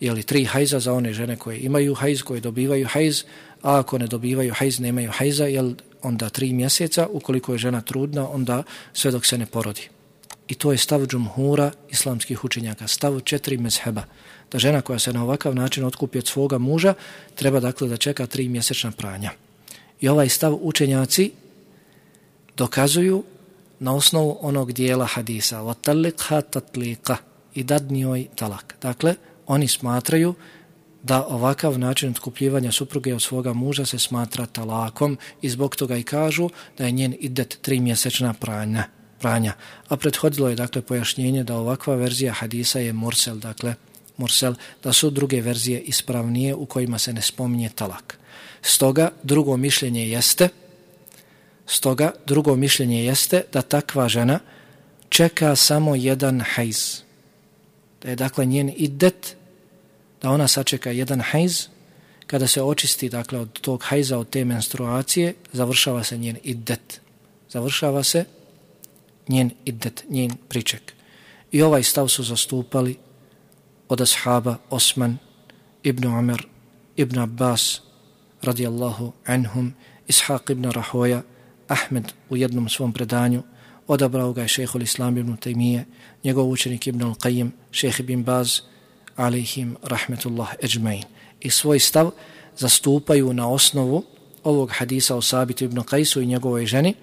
Speaker 1: jeli tri hajza za one žene koje imaju hajz, koje dobivaju hajz, a ako ne dobivaju hajz, nemaju hajza, jel onda tri mjeseca, ukoliko je žena trudna, onda sve dok se ne porodi. I to je stav džumhura islamskih učenjaka, stav četiri mezheba, da žena koja se na ovakav način otkupi od svoga muža, treba dakle da čeka tri mjesečna pranja. I ovaj stav učenjaci dokazuju na osnovu onog dijela hadisa, وَتَلِقْهَا تَتْلِقَ i dadnjoj talak. Dakle, oni smatraju da ovakav način otkupljivanja supruge od svoga muža se smatra talakom i zbog toga i kažu da je njen idet tri mjesečna pranja. pranja. A prethodilo je dakle pojašnjenje da ovakva verzija hadisa je mursel, dakle mursel, da su druge verzije ispravnije u kojima se ne spominje talak. Stoga drugo mišljenje jeste stoga drugo mišljenje jeste da takva žena čeka samo jedan hajz. Da je dakle njen idet da ona sačeka jedan hajz. Kada se očisti dakle od tog hajza od te menstruacije završava se njen idet završava se njen idet, njen priček. I ovaj stav su zastupali od ashaba Osman ibn Umar ibn Abbas radijallahu anhum Ishaq ibn Rahoja Ahmed u jednom svom predanju odabrao ga je šehol Islam ibn Taymiye, njegov učenik ibn Al-Qayyim, šeheh ibn Baz, alihim rahmetullah ejmain. I svoj stav zastupaju na osnovu ovog hadisa o Sabitu ibn Qajsu i njegovoj ženi,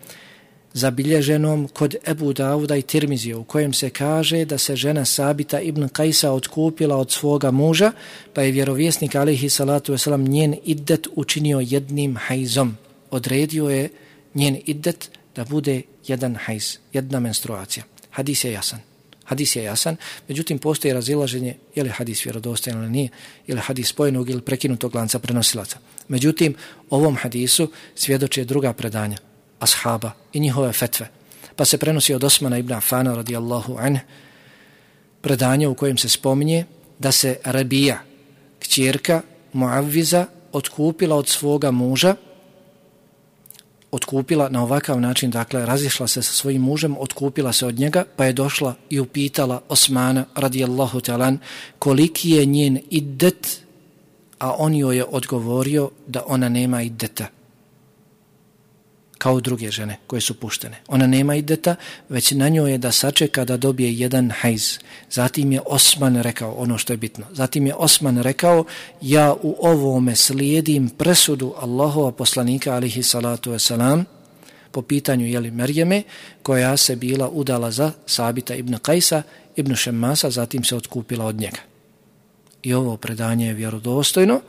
Speaker 1: zabilježenom kod Ebu Dauda i Tirmizije, u kojem se kaže da se žena Sabita ibn Kajsa odkupila od svoga muža, pa je vjerovjesnik alihi salatu wasalam njen iddet učinio jednim hajzom. Odredio je njen iddet da bude jedan hajz, jedna menstruacija. Hadis je jasan. Hadis je jasan, međutim postoji razilaženje je li hadis vjerodostojan ili nije, je li hadis spojenog ili prekinutog lanca prenosilaca. Međutim, ovom hadisu svjedoče druga predanja, ashaba i njihove fetve. Pa se prenosi od Osmana ibn Afana radijallahu anh, predanje u kojem se spominje da se Rabija, kćerka Muavviza, otkupila od svoga muža otkupila na ovakav način, dakle, razišla se sa svojim mužem, otkupila se od njega, pa je došla i upitala Osmana, radijallahu talan, koliki je njen iddet, a on joj je odgovorio da ona nema iddeta kao druge žene koje su puštene. Ona nema ideta, već na njoj je da sačeka da dobije jedan hajz. Zatim je Osman rekao ono što je bitno. Zatim je Osman rekao ja u ovome slijedim presudu Allahova poslanika alihi salatu wasalam po pitanju jeli Merjeme koja se bila udala za Sabita ibn Kajsa ibn Šemmasa, zatim se otkupila od njega. I ovo predanje je vjerodostojno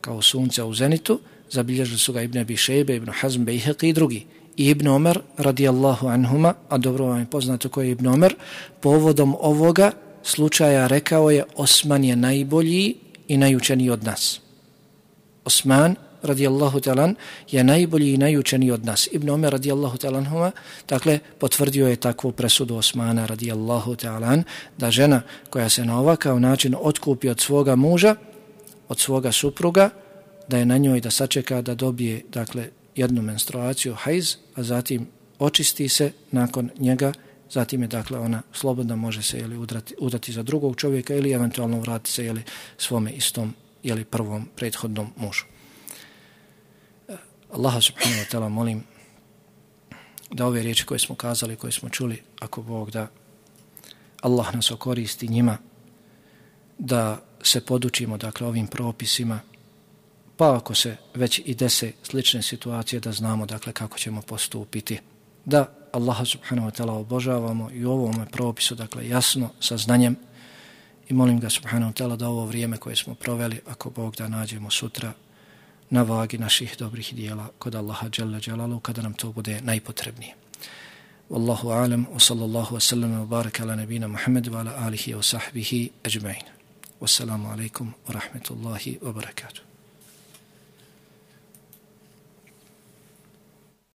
Speaker 1: kao sunce u zenitu, zabilježili su ga Ibn Abi Šejbe, Ibn Hazm, Bejheqi i drugi. I Ibn Omer, radijallahu anhuma, a dobro vam je poznato koji je Ibn Omer, povodom ovoga slučaja rekao je Osman je najbolji i najučeniji od nas. Osman, radijallahu talan, je najbolji i najučeniji od nas. Ibn Omer, radijallahu talanhuma, dakle, potvrdio je takvu presudu Osmana, radijallahu talan, da žena koja se na ovakav način otkupi od svoga muža, od svoga supruga, da je na njoj da sačeka da dobije dakle jednu menstruaciju hajz, a zatim očisti se nakon njega, zatim je dakle ona slobodna može se jeli, udrati, udati za drugog čovjeka ili eventualno vratiti se jeli, svome istom jeli, prvom prethodnom mužu. Allaha subhanahu wa ta'ala molim da ove riječi koje smo kazali, koje smo čuli, ako Bog da Allah nas okoristi njima, da se podučimo dakle ovim propisima, pa ako se već i dese slične situacije da znamo dakle kako ćemo postupiti, da Allaha subhanahu wa ta'ala obožavamo i u ovom propisu dakle jasno sa znanjem i molim ga subhanahu wa ta'ala da ovo vrijeme koje smo proveli, ako Bog da nađemo sutra na vagi naših dobrih dijela kod Allaha Jalla Jalalu kada nam to bude najpotrebnije. Wallahu alam wa sallallahu wa sallam wa baraka ala nabina Muhammad wa ala alihi wa sahbihi ajma'in. Wassalamu alaikum wa rahmatullahi wa barakatuh.